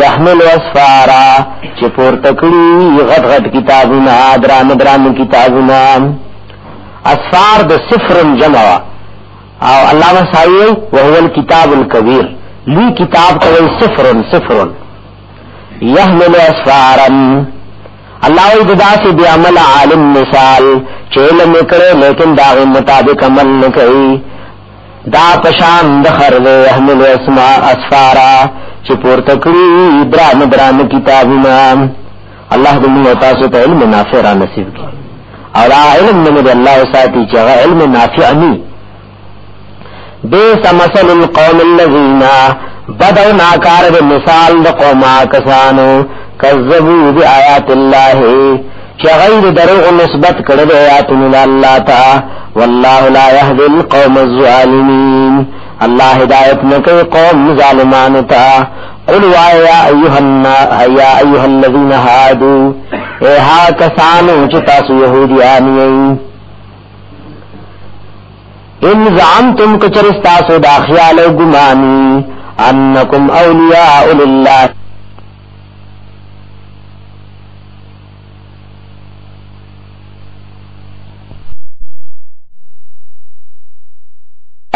یحمل اسفارا چې پورته کړی غټ غټ کتابونه درام درام کتابونه اسفار د صفر جمع او علامه سایه وهو الكتاب الكبير لی کتاب ته صفر صفر یحمل اسفارا الله ای ددا سے بیا عمل عالم مثال چیل نکړه لیکن دا مطابق عمل نکړي دا پشان د خر دی احمل اسماء اسفارا چې پورته کړی درام درام کتابونه الله دې موږ تاسو ته علم نافع را نصیب کړي او دا علم موږ دې الله ساتي چې هغه علم نافع ني بیس مثل القوم الذين بدو ناکار دې مثال د قومه کسانو کذبوا بآيات الله چې هغه د دروغ نسبت کړی دی آیاتونو د الله ته والله لا يهدي القوم الظالمين الله هدایت نه کوي قوم ظالمانو ته قل وایا ایها الناس یا ایها الذين هادوا اے ها کسانو چې تاسو يهوديان یئ ان زعمتم کچر تاسو دا خیال او ګمانی انکم اولیاء لله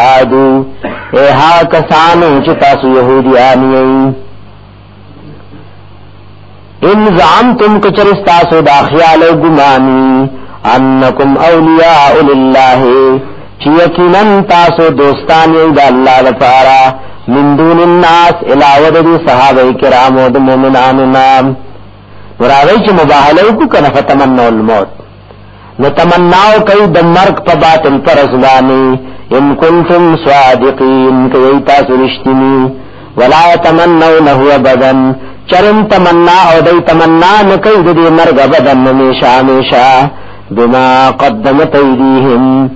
آدو اے ها کسانو چې تاسو يهوديان یې ان زعمتم کچر تاسو دا خیال او ګمانی انکم اولیاء لله چې یقینا تاسو دوستان یې د الله لپاره من دون الناس علاوه د صحابه کرام او د مؤمنانو نام وراوی چې مباهله وکړه کنه فتمنوا الموت نو تمناو کوي د مرګ په باطل پر ځواني ان کنتم صادقین کوي تاسو رښتینی ولا يتمنونه ابدا چرم تمنا او دی تمنا نکي د دې مرګ ابدا همیشه همیشه بما قدمت ايديهم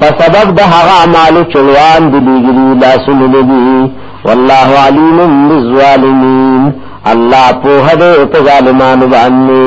په سبب د هغه اعمال چلوان دي لګري لا سنلبي والله عليم بالظالمين الله په هده په ظالمانو باندې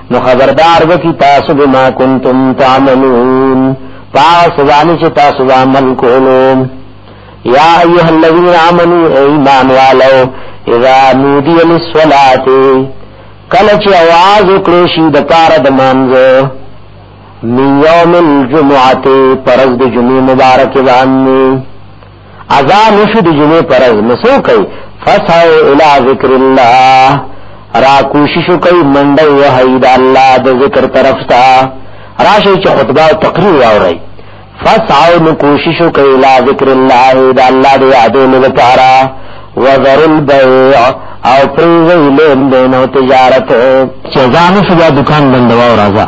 نو خبردار وکي تاسو به ما کنتم تعملون پاس باندې چې تاسو عمل کولو یا ایها الذین آمنو ایمان والو اذا نودی للصلاة کله چې आवाज وکړو شي د پاره د مانځو من یوم الجمعه پرز د جمعې مبارک باندې اذان شو د جمعې پرز نسو کوي فسعو الى ذکر الله را کوشش کوي منډه وهي د الله د ذکر طرف ته راشي چې خطبه او تقریر واوري فسعو نو کوشش کوي الى ذکر الله د الله د یادونو لپاره وذر البيع او پریزه لین دین او تجارت چې ځان شو دکان بندوا راځه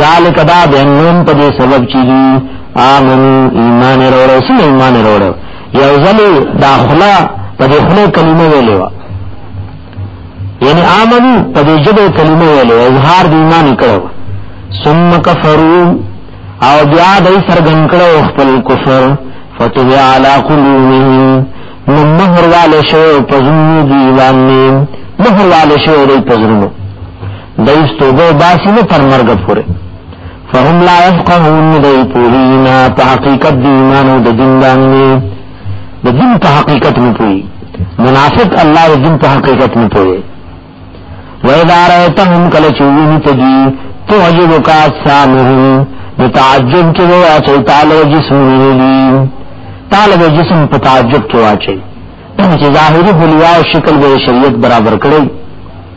ذالک دا بینون په دې سبب چې دي امن ایمان وروړو سم ایمان وروړو یو ځل داخلا په دې خله کلمه ویلې و یعنی امن په دې جبه کلمه ویلې اظهار د ایمان کړو ثم کفروا او بیا دې سرګن کړو خپل کفر فتو علی قلوبهم نو مهر والے شو پزنو دیوان نیم مهر والے شو دی پزنو دیس توبه باسی نه تر مرګ پورې فهم لا يفقهون دی پوهینا په حقیقت دی ایمان او د دین باندې د دین په حقیقت نه پوهی منافق الله د دین په حقیقت نه پوهی و اذا رايتهم کله چې ویني ته دی تعجب کا سامهم متعجب کې وای چې تعالی جسم ویلی تعالی د جسم په تعجب کې واچي چې ظاهري بلیاو شکل به شریعت برابر کړی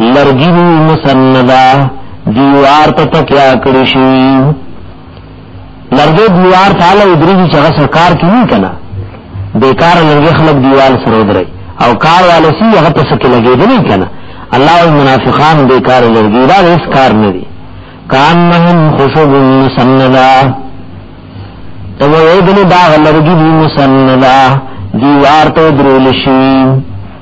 لرګي مسندا دیوار ته تکیا کړی شي لرګي دیوار ته له درې چې هغه سرکار کې نه کنا بیکار لرګي خلک دیوال سره درې او کار والے سی هغه په سکه لګې دی نه کنا الله او منافقان بیکار لرګي دا هیڅ کار نه دي کان مهم خشب مسندا تو ویدن دا لرګي مسندا دیوار ته درول شي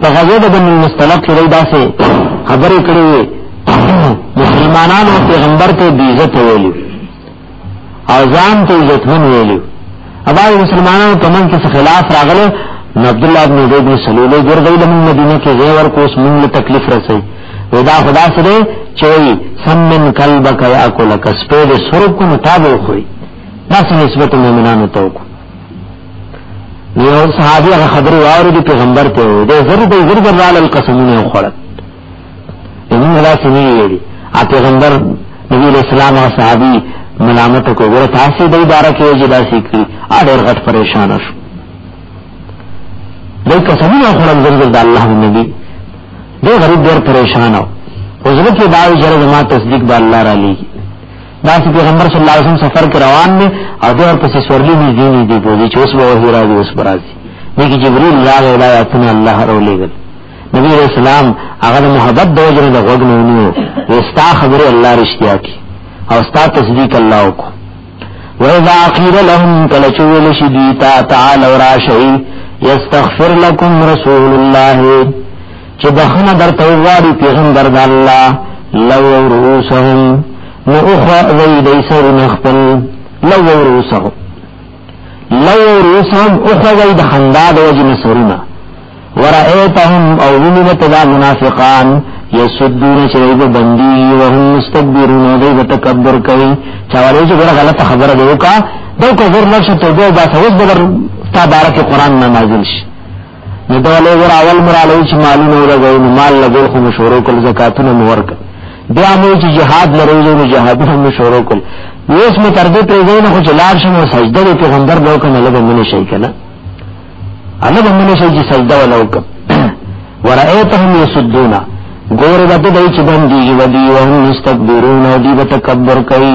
په غزوه د بني مستلق کې وای داسې خبرې کړې وي مسلمانانو پیغمبر ته بی عزت ویلو او ځان ته عزت من ویلو ابا مسلمانانو په من کې خلاف راغله نو عبد الله بن زید بن سلول ګرځي د مدینه کې غیر ور کوس موږ له تکلیف رسي ودا خدا سره چې سمن قلبک یاکلک سپید سرب کو متابو خوې دا څه نسبت مومنانو ته وکړه یو صحابي هغه خبره واوري د پیغمبر ته وي دا زر د زر درال القسمونه خوړل نو دا سمي وي ا پیغمبر نبی اسلام او صحابي ملامت کو ګره تاسو د اداره کې جدا سیکري ا ډېر غټ پریشان شو د قسمونه خوړل زر د الله نبی دې غریب ډېر پریشان او زړه کې دا جره ما تصدیق د الله را لېږي دا چې پیغمبر صلی الله علیه وسلم سفر کې روان دی او د اور پسې سورلی نه دی نه دی پوزي چې اوس به وحی راځي اوس به راځي دغه جبريل لا اله الا الله رولېګل نبی رسول الله هغه د محبت د وجه نه غوږ نه ونیو وستا خبره الله رښتیا کی او ستا تصدیق الله وکړو وَإِذَا قِيلَ لَهُمْ كَلَّا تُوَلُّ شِدِيتَ تَعَالَوْا رَاشِئِ يَسْتَغْفِرْ لَكُمْ رَسُولُ اللَّهِ چې بخنه درته وغواړي پیغمبر د الله لو رؤوسهم نو اخوا وی دی سر نخپل لو رؤوسهم لو رؤوسهم اخوا وی د خندا د وجه نسرونه ورأیتهم او وینو تدا منافقان یسدون چې ایګه بندي وهم مستكبرون دوی به تکبر کوي چا ورې چې ګره غلطه خبره دی وکا دوی کو زر نشه توبه باسه اوس بدر تا بارک قران نازل شي نو دا له ور اول مر علی چې مالونه ولګوي نو مال لګول خو مشورو کول زکاتونه مو ورک بیا مو چې جهاد لري نو جهادونه مو مشورو کول اوس مو تر دې پرې نه خو چې لار شمو سجده دې پیغمبر لو کنه لګ منه شي کنه الله به منه شي چې سجده ولو ک ورایتهم یسدون ګور وته دای چې باندې ودی او مستكبرون او دی تکبر کوي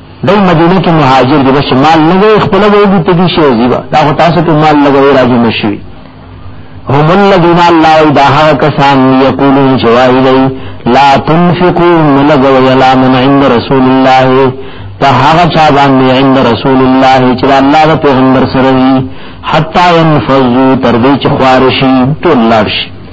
دای مدینه کې مهاجر دي بس مال نه وي خپل به دي تدي شي زیبا دا خو تاسو ته مال لګوي راځي نشوي هم الذين الله داها کسان یقولون جوای دی لا تنفقوا من لګوي لا من عند رسول الله په هغه چا باندې عند رسول الله چې الله د پیغمبر سره وي حتا ينفذوا تر دې چې خوارشي ټول لارشي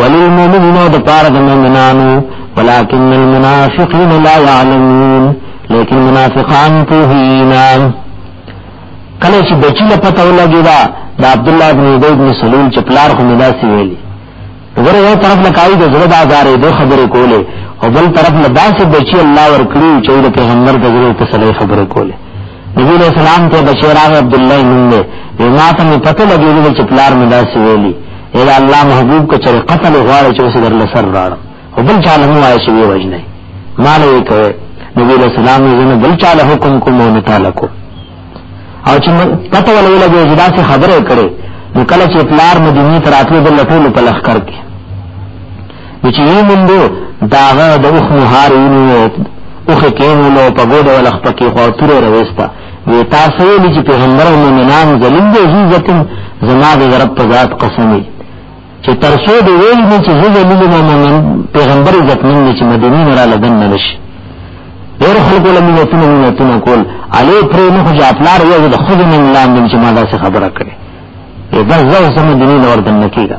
وللمؤمنین د پاره د مؤمنانو ولكن المنافقین لا يعلمون لیکن منافقان پوهینا کله چې بچی له پته ولګی دا د عبد الله بن ابي بن سلول چې پلار خو مدا سی ویلی وګوره یو طرف له کای د زړه بازارې د خبرې کولې او بل طرف له داسې بچی الله ورکړي چې د پیغمبر د زړه په سلې خبرې کولې نبی علیہ السلام ته بچی راغ عبد الله نوم دی یو ما ته مې پته لګېږي چې پلار مې داسې ویلي اې الله محبوب که چېرې قتل غواړې چې اوس یې درله سر راړم خو بل چا له مه وایه چې ویې وژنئ ما له یې کوی نبی علیہ السلام یې زه بل چا له حکم کوم او نه تاله کوم او چې پته ولې ولګېږي چې داسې خبره یې کړې نو کله چې پلار مدینې ته راتلو دلته ټولو په لښکر کې نو چې یې مونږو دا هغه د اوخ مهار ونیو اوخه کېنولو په ګوډه ولا خپل کې خو تورې رويستا وی تاسو یې چې پیغمبر او مومنان ظلم دي عزت زما د رب په ذات قسم دی چې تر څو دی ویل نه چې زه ظلم نه مومن پیغمبر عزت نه چې مدینه نه را لګن نه شي ډېر خلکو له ملتونو ملتونو کول علي پرې نه خو ځاپلار یو د خود نه لاندې چې ما دا څه خبره کړې دا زه سم دیني ورته نه کیږي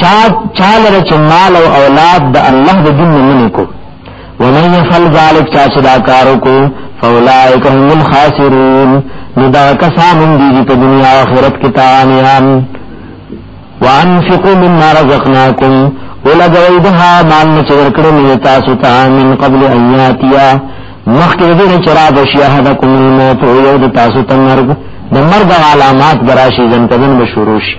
چا چا لره چې مال او اولاد د الله د دین نه کو ومن يفعل ذلك چا چې دا کار وکړو فاولائک هم الخاسرون نو دا کسان دي چې په دنیا او آخرت کې تاوانيان وانفقوا مما رزقناكم ولګوي د ها مال چې ورکړو نو تاسو ته من قبل ان ياتيا مخکې دې چې را بشي احدکم الموت او یو د تاسو ته مرګ د مرګ علامات براشي ځنکدن به شروع شي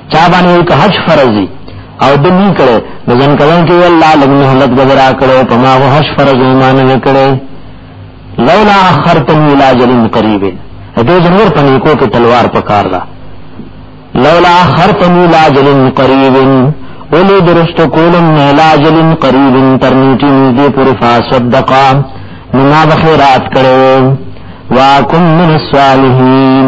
چا باندې که حج فرض دی او د نه کړو نو ځن کړو چې الله لږ مهلت بدرا کړو په ما هو حج فرض ایمان نه کړو لولا اخرتنی الى اجل قریب دې جنور په نیکو کې تلوار پکار دا لولا اخرتنی الى اجل قریب ولی درست کولم الى اجل قریب ترنیتی نږدې پر فاصدقا نو ما بخیرات کړو واکم من الصالحین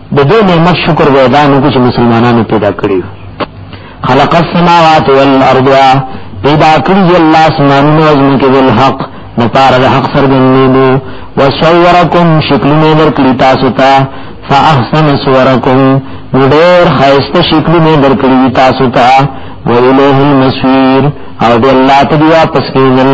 د دې نعمت شکر به ادا نو چې مسلمانانو پیدا کړی خلق السماوات والارض پیدا کړی الله اسمانونو او زمکه ول حق نو پار د حق سره ګننو وصورکم شکل مې ورکړی تاسو ته فاحسن صورکم ډېر خیسته شکل مې ورکړی تاسو ته ویله المسیر او د الله ته بیا پسکینل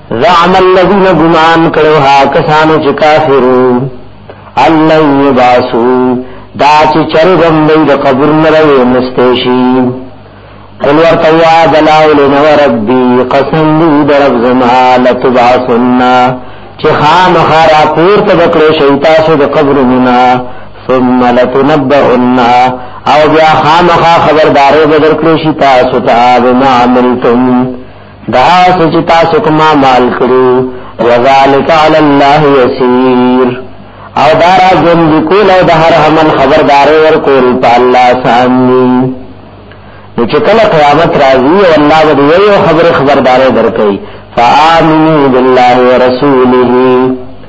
زعم الذين غمان کړو ها کسانو چې کافرو الله یباسو دا چې چرګم دی د قبر نه راوي مستشي قل ورته یا دلائل نو ربي قسم دې درب زما لتبعثنا چې خام خارا پور ته بکړو شیطان سو د قبر منا ثم لتنبؤنا او بیا خام خا خبردارې بدر کړو شي تاسو ته بما عملتم دا سچ تاسو کما مال کړو وذالک علی الله یسیر او دارا جن دی کول او د هر حمل خبردار ور کول په الله سامي نو چې کله قیامت راځي او الله به یو خبر خبردار درکړي فآمنوا بالله ورسوله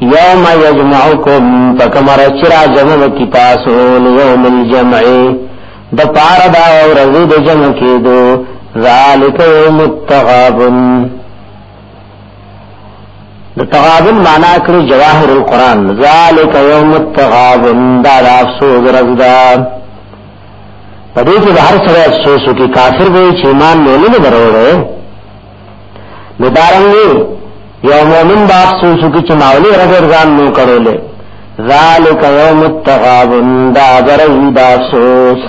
یوم یجمعکم فکمر چرا جمع کی تاسو لیوم الجمع د پار دا ورځ د جمع کېدو ذالک یوم التغابن د تغابن معنا کړی جواهر القرآن ذالک یوم التغابن دا د افسوس ورځ ده په دې کې هر سره افسوس کې کافر وي چې ایمان نه لري ندارنگی یو مومن باپ سوچو کی چماولی رگر زان نو کرو لے ذالک یوم التغابن دا برزی دا سوس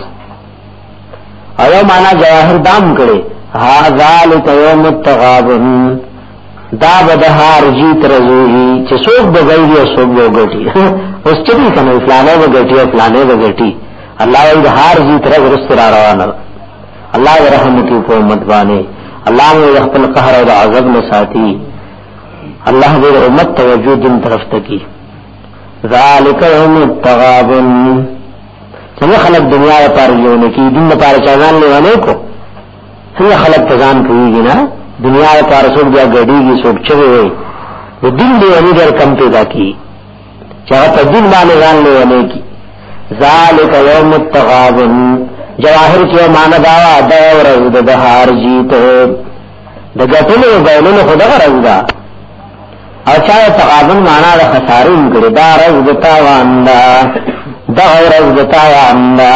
او یو مانا جواہر دام کرے ها ذالک یوم التغابن دا بدهار جی ترزوی چې څوک د غیبی او څوک یو ګټي اوس چې دې کنه فلانه وګټي او فلانه وګټي الله یې هار جی ترز رست را روانه الله دې رحم وکړي په امت باندې الله مو د خپل قهر او د عذاب نه ساتي الله دې امت توجه دین طرف ته کی ذالک یوم التغابن څنګه خلک دنیا لپاره یو نه کی دین لپاره چاغان لیوانه کو څنګه خلک تزان کوي نه دنیا لپاره څوک بیا ګډیږي څوک چوي وي د دین دی انی در کم پیدا کی چا په دین باندې ځان لیونی کی ذالک یوم التغابن جواهر کې معنا دا دا ورځ د بهار جیت د ګټلو بینونو خدغه ورځ دا او چا تغابن معنا د خسارې کړي دا ورځ د تاوان دا دا ورځ د تاوان دا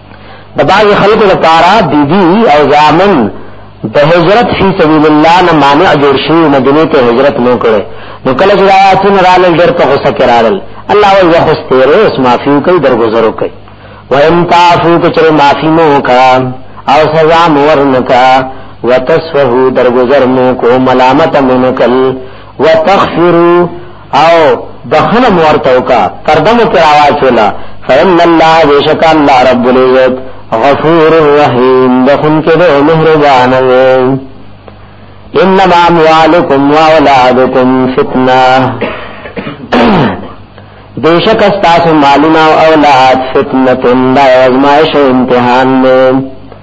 د باغ خلکو لپاره بیبي او ځامن د هجرت فی سبیل الله نه مانع جوړ شي مدینه ته هجرت نو کړي نو کله چې آیاتونه راغلل ډېر په غوسه کې راغلل الله وی یحستره اس معافیو کوي درگذرو کوي وان تعفو کچره معافی مو کا او سزا مورنکا وتصفه درگذر مو کو ملامت منکل وتغفروا او بخنه مورته وکا پردم کې راواز ولا فإن الله بشک الله رب العزت غفور الرحیم بخن کې به مهربان وي انما اموالکم واولادکم فتنه بیشک استاسو مالنا او اولاد فتنه دا ازمائش او امتحان دی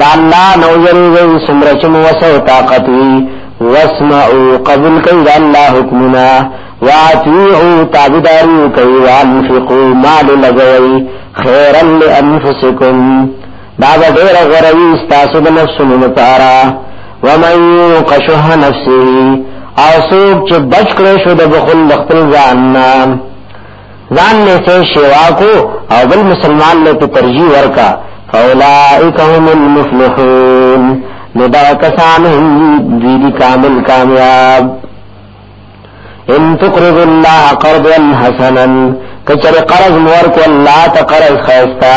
دا الله نو یریږي سمره چې مو وسه طاقت وي واسمعوا قبول کوي دا الله حکمنا واطيعوا تابعداري کوي وانفقوا مال لغوي خيرا لانفسكم دا به ډېر غوروي تاسو د نفسونو لپاره ومن يوق شح نفسه او سوق چې بچ کړې شو د بخل خپل ځان نه ځان له څه شوا کو او بل مسلمان له په ترجیح ورکا فاولائک هم المفلحون ندا کسان هم دوی دی کامل کامیاب ان تقرض الله قرضا حسنا کچر قرض مور کو الله تقرض خیستا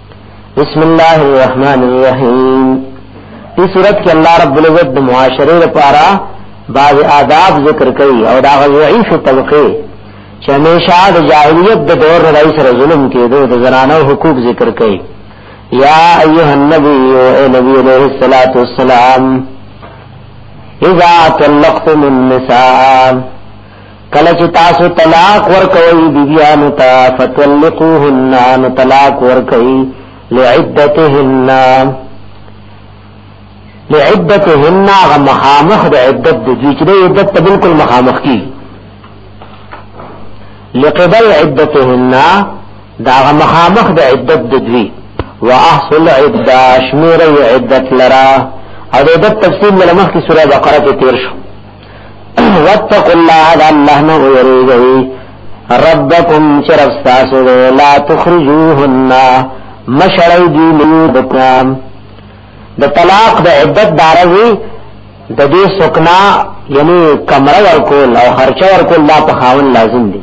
بسم الله الرحمن الرحیم دې صورت کې الله رب العزت د معاشره لپاره بعض آداب ذکر کوي او دا غوعیف طبقه چې همیشه د جاهلیت د دور رئیس سره ظلم کېدو د زنانو حقوق ذکر کوي یا ایها النبی او اے نبی علیہ الصلوۃ والسلام اذا طلقتم النساء کله چې تاسو طلاق ورکوي بیبيانو ته فتلقوهن نو طلاق ورکوي لعدتهن لعدتهن غ مخامخ د عدت د دې چې د عدت ته بالکل مخامخ کی لقبل عدتهن دا غ مخامخ د عدت د دې واحصل عده شمیر عدت لرا او د عدت تفصیل ملمخ کی سوره بقره کې تیر شو واتقوا الله دا الله نه ویریږي ربکم شرف تاسو لا تخرجوهن مشړی دی لیو دکام د طلاق د عدت داروی د دې سکنا یعنی کمره ورکول او خرچه ورکول دا په خاون لازم دي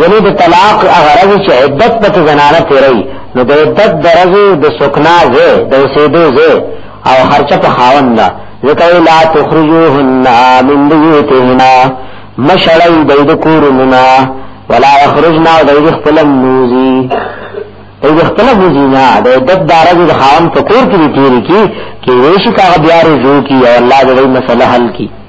یعنی د طلاق غرض چې عدت پکې زنانه تیری نو د عدت درز د سکنا زه د اوسېدو زه او خرچه په خاوند ده ځکه لا تخرجوهن من بيوتهن مشړی د دې کورونه ولا يخرجنا د دې خپل نوزي د دې خپل نوزي نه د عدت درز د خاوند په کور کې تیری کی کې ویشي کا بیا رجوع کی او الله دې مسله حل کی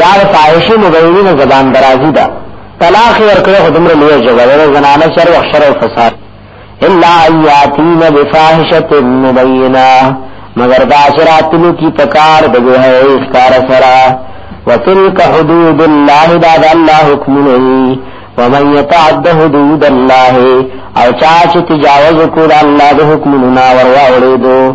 یا د فاحشې مبینې نه زبان درازي ده طلاق ورکړه خو دومره لویه جګړه ده زنانه شر او شر او فساد الا ایاتین بفاحشة مبینه مگر دا شراتلو کی پکار دغه ہے اس کار سرا وتلک حدود الله دا دا الله حکم نه ومن يتعد حدود الله او چا چې تجاوز کو دا الله د حکم نه ورواړې دو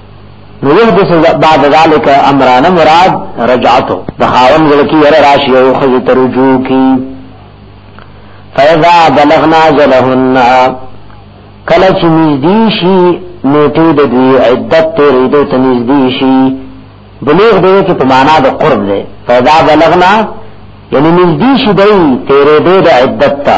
نو يحدث بعد ذلك امران مراد رجعته دخاون ولکی ور راشی او خذ ترجو کی فاذا بلغنا جلهن کله چې نږدې شي نیټه د دې عدت تیرې د ته نږدې شي بلوغ دې چې په معنا د قرب دی فاذا بلغنا یعنی نږدې شي دی تیرې د عدت ته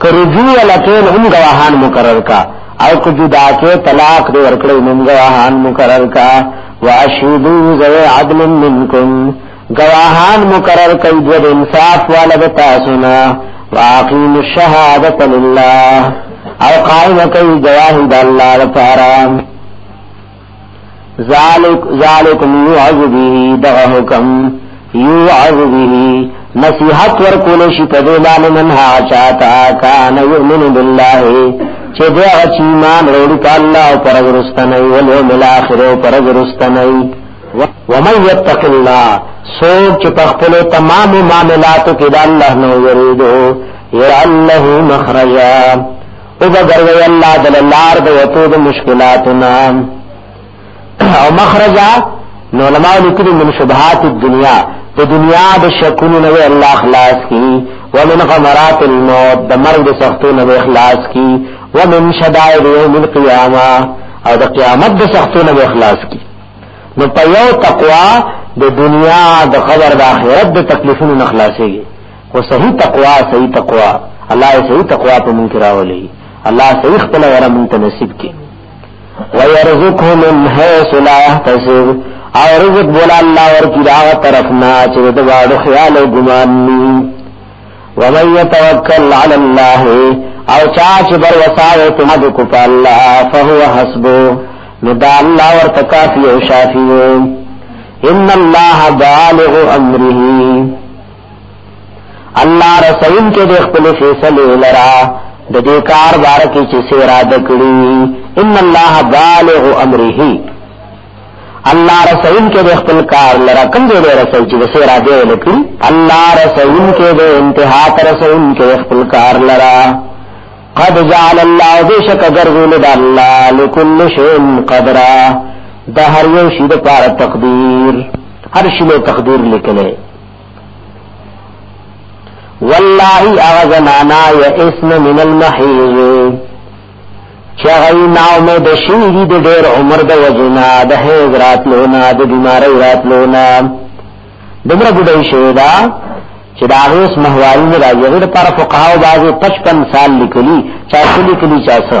که رجوع ولکه نو هم ګواهان مقرر کا او که جدا کې طلاق دې ورکړې نو ګواهان مقرر کا واشهدو ذوی عدل منکم گواهان مقرر کئی دو انصاف والا بتاسنا واقیم الشهادت للہ او قائم کئی گواہی دا اللہ لپارا ذالک ذالکم یعذ به دغه حکم یعذ به نصیحت ور کول شي په دې باندې من ها چاته کان یؤمن بالله چې دا چې ایمان وروړي په الله او پر ورستنه او یوم الاخر او پر ورستنه ومن یتق الله سوچ چې په خپل تمام معاملاتو کې د الله نو یریدو یا الله مخرجا او بغروی الله د لار د وتو د مشکلاتنا او مخرجا نو علماء لیکلي من شبهات الدنيا د دنیا د شکونو نه الله خلاص کی ومن غمرات الموت د مرګ د سختو نه خلاص کی ومن شدائد یوم القیامه او د قیامت د سختو نه خلاص کی نو په یو تقوا د دنیا د خبر د آخرت د تکلیفونو نه خلاصيږي خو صحیح تقوا صحیح تقوا الله یې صحیح تقوا په مونږ راولي الله صحیح خپل ور مونږ ته نصیب کړي ويرزقه من حيث لا يحتسب او رزق بولا الله ورکی دا طرفنا چې د واړو خیال او ګمان ني ومن يتوکل على الله او چا چې بر وساوي ته مد کو په الله فهو حسبو نو دا الله ورته کافي او شافي ان الله بالغ امره الله رسول کې د خپل فیصله لرا د دې کار بار کې چې سیرا دکړي ان الله بالغ امره الله رسول کې د خپل کار لرا کوم دې رسول چې سیرا دې لکړي الله رسول کې د انتها تر رسول کې خپل کار لرا قد جعل الله بشک غرغل د الله لكل شيء قدرا د هر یو شی د پاره تقدیر هر شی له تقدیر لیکلې والله اغزنانا یا اسم من المحیض چغی ناو میں دشیدی دی دیر عمر دا وجنا دا حیض رات لونا دا بیماری رات لونا دمر بودای شویدا چې دا اوس مهواری نه راځي غیر پر فقهاو باندې 55 سال لیکلي چا لیکلي چا څه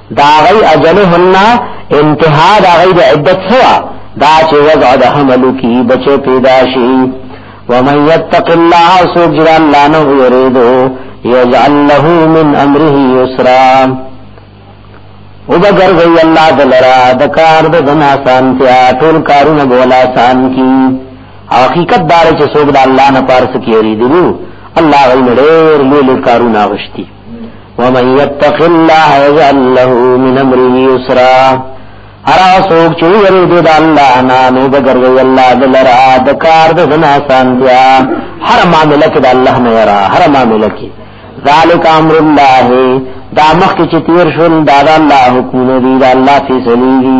دا غي اجلهن انتها دا غي د عدت سوا دا چې وضع د حمل کی بچو پیدا شي ومن يتق الله سجر الله نه يريدو يجعل له من امره يسرا وبگر گئی اللہ دلرا دکار د دنا سانتیا ټول کارونه بولا سان کی حقیقت دار چې سوګ د الله نه پارس کیری دیو الله غي نړیر لیل کارونه غشتي ومن يتق الله يجعل له من امره يسرا ارا سوک چې یری دې د الله نه نو بګرځي الله د لرا د کار د زنا سانتیا هر معاملې کې د الله نه یرا هر معاملې کې ذالک امر الله دا مخ کې چې تیر شول دا د الله حکم دی دا الله فیصله دی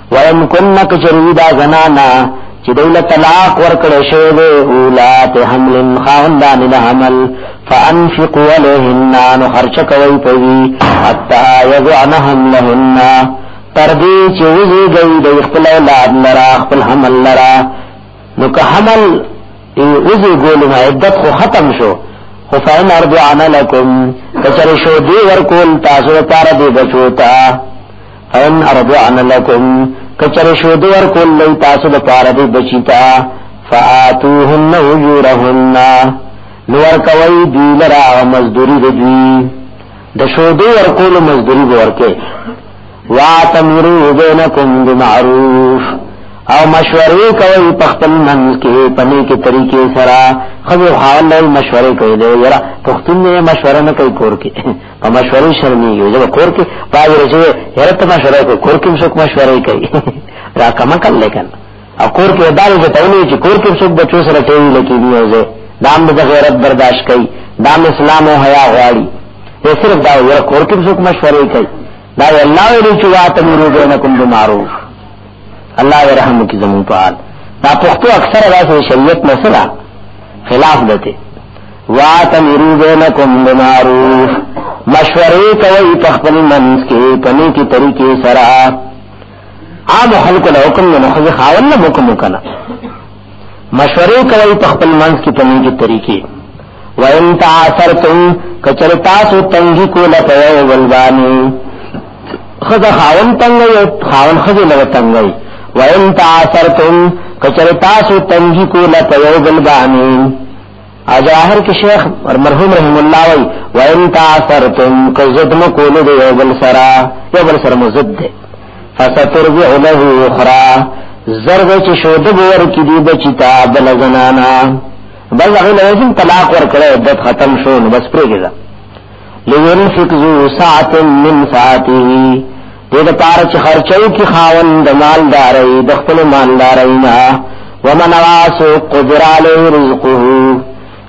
وَإِن كُنَّ كَجَرِيدَ زَنَانَا چې دوی له طلاق ورکړې شوی دی اولاد حمل خاوندان د حمل فانفقوا عليهن نو خرچ کوي په وی حتا يضعن حملهن تر دې چې وزي دوی د خپل اولاد لرا خپل حمل لرا نو که حمل وزي ګول ما عدت خو ختم شو خو فإن أرضعن لكم کچر شو دی ورکول تاسو لپاره دی بچوتا ان ارضعن لکم کچر شود ورکول لئی تاسو د پاره دی بچیتا فآتوهن اجورهن نور کوي دی لرا مزدوری دوی د شود ورکول مزدوری ورکه واتمرو بینکم بمعروف او مشورې کوي په خپل منځ کې پني کې طریقې سره خو حال مشورې کوي یاره پښتون مشوره نه کوي کور کې په مشورې شرمېږي زه به کور کې پای ورځې هرت ته مشوره کوي کور کې څوک مشوره کوي دا کم کم لیکن او کور کې ادارې ته تاونه چې کور کې څوک بچو سره ټیوي لکې دی او زه دام د غیرت برداشت کوي دام اسلام او حیا غواړي یې صرف دا ور کور کې څوک مشوره کوي دا الله دې چې واتمرو بینکم بمعروف الله دې رحم وکړي زموږ په حال دا پښتو اکثره راځي شریعت مسله خلاف دته واتمرو بینکم بمعروف مشورې کوي په خپل منځ کې په نیکی طریقې سره عام خلق له حکم نه خو خاون نه حکم وکړه مشورې کوي په خپل منځ کې په نوې طریقې وان تعاثرتم کچر تاسو تنګي کوله په ولبانی خذ خاون تنګي او خاون خذ له تنګي وان تعاثرتم کچر تاسو تنګي کوله په ولبانی اجاهر کې شیخ مرحوم رحم الله وی وان تاثرتم قزت مو کول دی یو بل سرا یو بل سره مزد دی فسترجع له اخرى زرد چې شود ور کې دی بچتا بل زنانا بل هغه لازم طلاق ور کړو د ختم شو نو بس پرېږه لینفق ذو ساعت من ساعته دې د پاره چې خرچو کې خاون د مالداري د خپل مالداري نه ومن واس قدر علی رزقه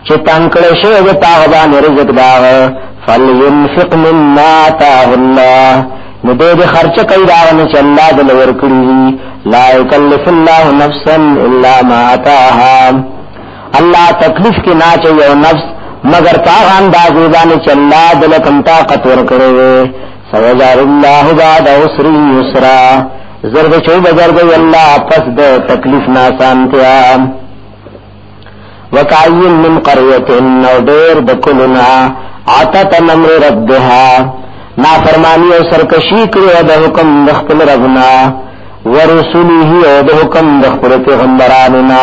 چې تنکړه شی د تاغبان رزق دا فلینفق مما تاه الله نو دې د خرچ کوي دا نه چې الله د لور کړی لا یکلف الله نفسا الا ما اتاها الله تکلیف کې نه چي یو نفس مگر پاغه اندازې باندې چې الله دل کم طاقت ورکړي وي سوجار الله بعد عسر یسرا زرد چو بجر دی الله پس د تکلیف نه سانتیا وکاین من قريه نو ډیر د کلنا عتت نمر ربها نا فرمانی او سرکشی کړو د حکم د خپل ربنا ورسوله او د حکم د خپل پیغمبرانو نه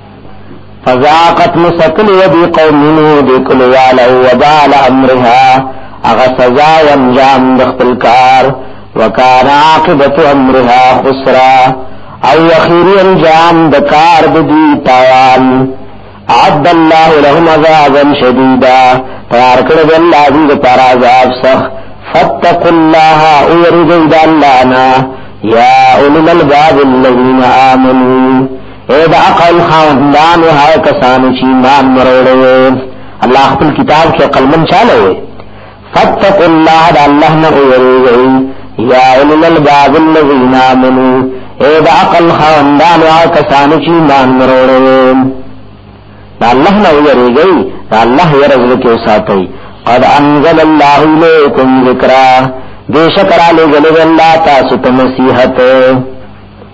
فزاقت مسکل ودی قومینو دی کلوالو وبال امرها اغا سزا و انجام دخپل کار وکان عاقبت امرها خسرا او اخیری انجام دکار دی تاوان عد الله لهم عذابا شدیدا تیار کرد اللہ دی دپار عذاب سخ فاتقوا الله اوریدو دا اللہ نا یا اولو الباب الذین آمنون اے دا عقل خاندان ہے کسان چی ایمان مروڑے اللہ خپل کتاب کے قلمن چالے فتق اللہ دا اللہ نہ اوری گئی یا اولل الباب الذین آمنو اے دا عقل خاندان ہے کسان چی ایمان مروڑے دا اللہ نہ اوری گئی دا اللہ ورزل کے ساتھی قد انزل اللہ علیکم ذکرہ بے شکر علی گلو اللہ تاسو تمسیحت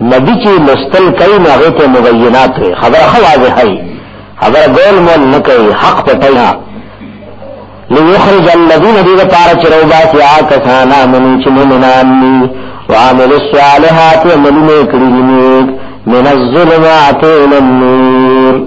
ندی چې لستل کوي نو هغه ته مبینات وي خبره خو واضح هي خبره ګول مول نه کوي حق په پیدا ليخرج الذين دي لپاره چې روبات یا کسانا من چې مؤمنان دي وعمل الصالحات عملونه کړی دي من الظلمات الى النور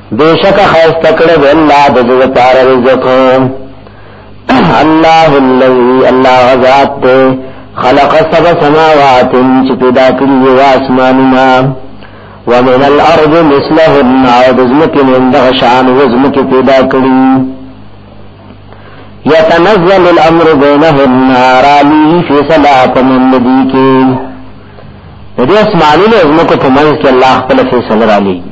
بیشک خیست کړه د الله د دې پار رزق الله الذي الله غزاد ته خلق سبع سماوات چې پیدا کړی و اسمانونه ومن الارض مثلهن او د ځمکې من د شان و ځمکې پیدا کړی يتنزل الامر بينهن رالي في صلاة من نبيكي دې اسمانونه زمکو په منځ کې الله خپل فیصله را لېږي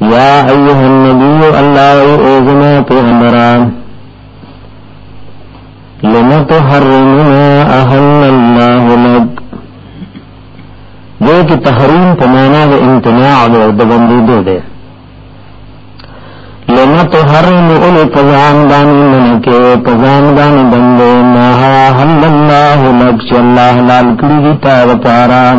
یا ایها النبی الله ایزما پیغمبران لما تحرمنا اهل الله لك دې کې تحریم په معنا د امتناع او د بندیدو ده لما تحرم اول پزان دان من کې پزان دان بندو ما حل الله لك چې الله لال کړی تا وپارام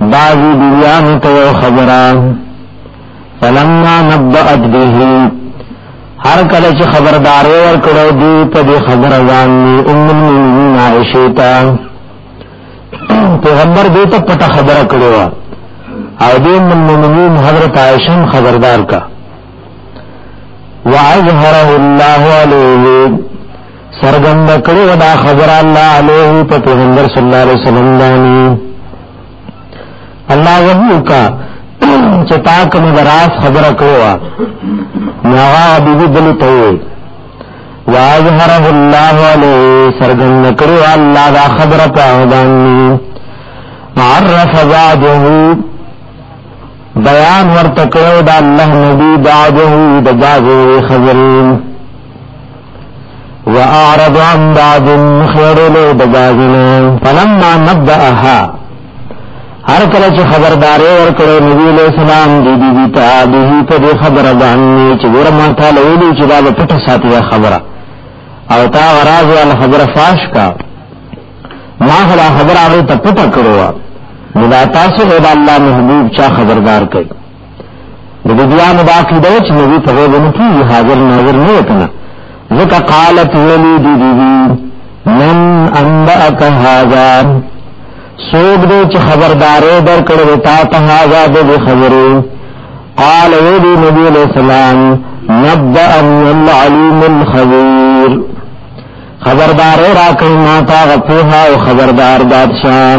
بعضی بیانو ته یو خبره فلما نبأت به هر کله چې خبردار ورکړو دی په دې خبره باندې ام المؤمنین عائشه ته پیغمبر دې ته پټه خبره کړو او دې ام المؤمنین حضرت عائشه خبردار کا وعظهره الله علیه سرګند کړو دا خبر الله علیه په پیغمبر صلی الله علیه وسلم باندې الله وحی کا چې تا کوم دراز خبره کړو نو هغه بیبي بل ته وي واظهره الله علیه سرګند کړو الله دا خبره په باندې عرف بعده بیان ورته کړو دا الله نبی بعده د بعضه خبرین وأعرض عن بعض خير له دبازنا فلما نبأها هر کله چې خبردارې ورکړې نبی له سلام دې دې دې ته دې ته دې خبره باندې چې ګور ما ته لولې چې دا پټ ساتي خبره او تا راز ول خبره فاش کا ما هلا خبره هغه ته پټ کړو نو دا تاسو له الله محبوب چا خبردار کړي د بدیانو دا عقیده چې نبی په غیب نه کیږي حاضر ناظر نه وکنه ځکه قالت ولی دی دی من انبأک هذا سوګ دې چې خبردارې در کړو تا ته هاذا دې خبرې قال ویلی نبی علیہ السلام نبأنی العلیم الخبیر خبردارې را کړې ما تا غفوها او خبردار بادشاہ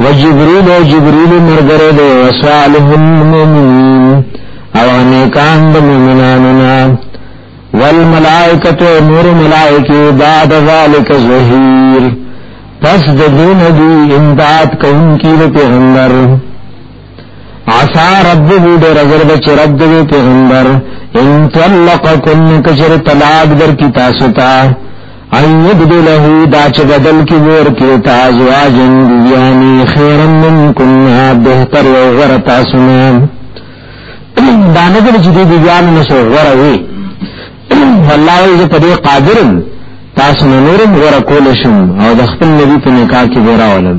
و جبريل او جبريل مرګره دی او صالح المؤمنين او نیکان د مؤمنانو نه والملائکه نور ملائکه بعد ذلك ظهير پس د دین دی امداد کوونکی پیغمبر عسا ربه دې رزرد چې رب دې پیغمبر ان طلقکن کجر طلاق در کی تاسو ته ان یبدله دا چې بدل کی ور کې تاسو اجن یعنی خیر منکم بهتر او غر تاسو نه دا نه دې چې دې بیان نه شو غره وي والله یې په دې قادرم تاسو نورم غره کول شم او د خپل نبی په نکاح کې ورا ولم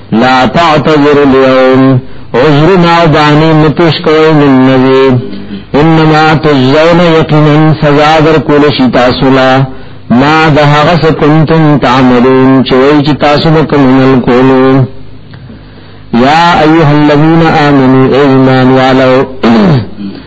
لا تعتذر اليوم عذر ما بانی متش کوئی من نبی انما تجزون یقینا سزا در کول شي تاسو لا ما دهغه څه کنتم تعملون چې وایي چې تاسو به کوم عمل کولو یا ایها الذین آمنوا ایمان والو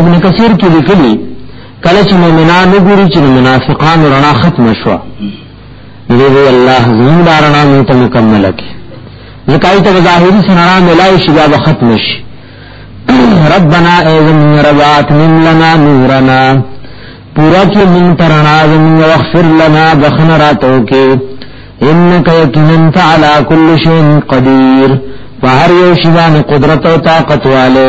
ابن کثیر کې لیکلي کله چې مؤمنان وګوري چې منافقان رڼا ختم شو دی الله زموږ رڼا مو ته مکمل کړي زکای ته ظاهري سره ملای شي بیا ختم شي ربنا اذن روات من لنا نورنا پورا کې من ترنا زموږ واغفر لنا بخنا راتو کې انك يكن على كل شيء قدير فهر يوشبان قدرت او طاقت والے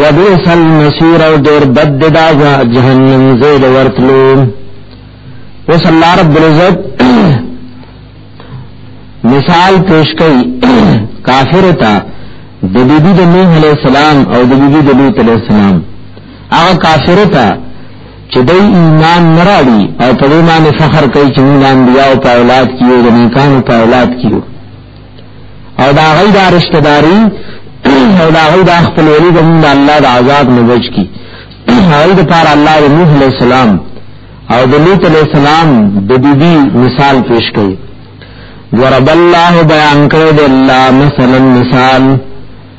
وبئس المصير او دیر بد دا جهنم زید ورتلو وصلی الله رب العزت مثال پیش کړي کافر ته د بیبي د نوح علی السلام او د بیبي د لوط علی السلام هغه کافر ته چې د ایمان نراړي او په دې باندې فخر کوي چې موږ انبیا او په اولاد کې یو د نیکانو په اولاد کې یو او دا غي دا رشتہ داری او دا غي دا خپل ولی د موږ الله د عذاب نه بچ کی هغه د پار الله د نوح علیہ السلام او د لوط علیہ السلام د بیبي مثال پیش کړي ورب الله بیان کړی د الله مثلا مثال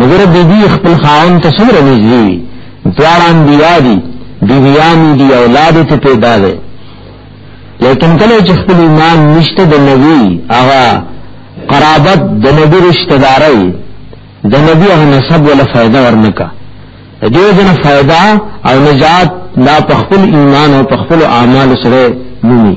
نظر بی بی خپل خاون ته څومره نږدې وي دواړه انبیا دي بیبیان دي اولاد ته پیدا ده لیکن کله چې خپل ایمان نشته د نبی هغه قرابت د نبی رشتہ داري د نبی هغه نسب ولا فائدہ ورنکا دې جن فائدہ او نجات لا تخپل ایمان او تخپل اعمال سره نومي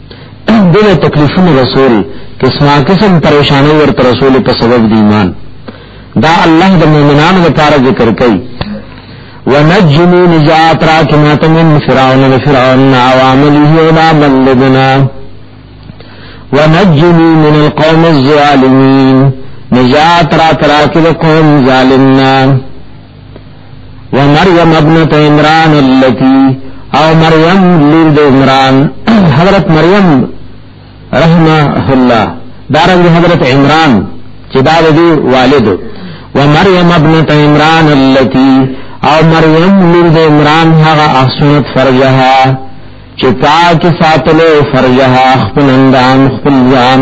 دغه تکلیفون رسول قسمه قسم پریشانه ورت رسول په سبب دی ایمان دا الله د مؤمنانو لپاره ذکر کوي ونجني نجات را کما تمن فرعون و فرعون عوامله ولا ملدنا ونجني من القوم الظالمين نجات را تراکد قوم ظالمنا و مریم ابنت عمران اللتی او مریم لور د عمران حضرت مریم رحمه الله دارنګ حضرت عمران چې دا د والد و مریم ابنت عمران اللتی او مریم لور د عمران هغه احسنت فرجها چې پاک ساتلو فرجها خپل اندام خپل ځان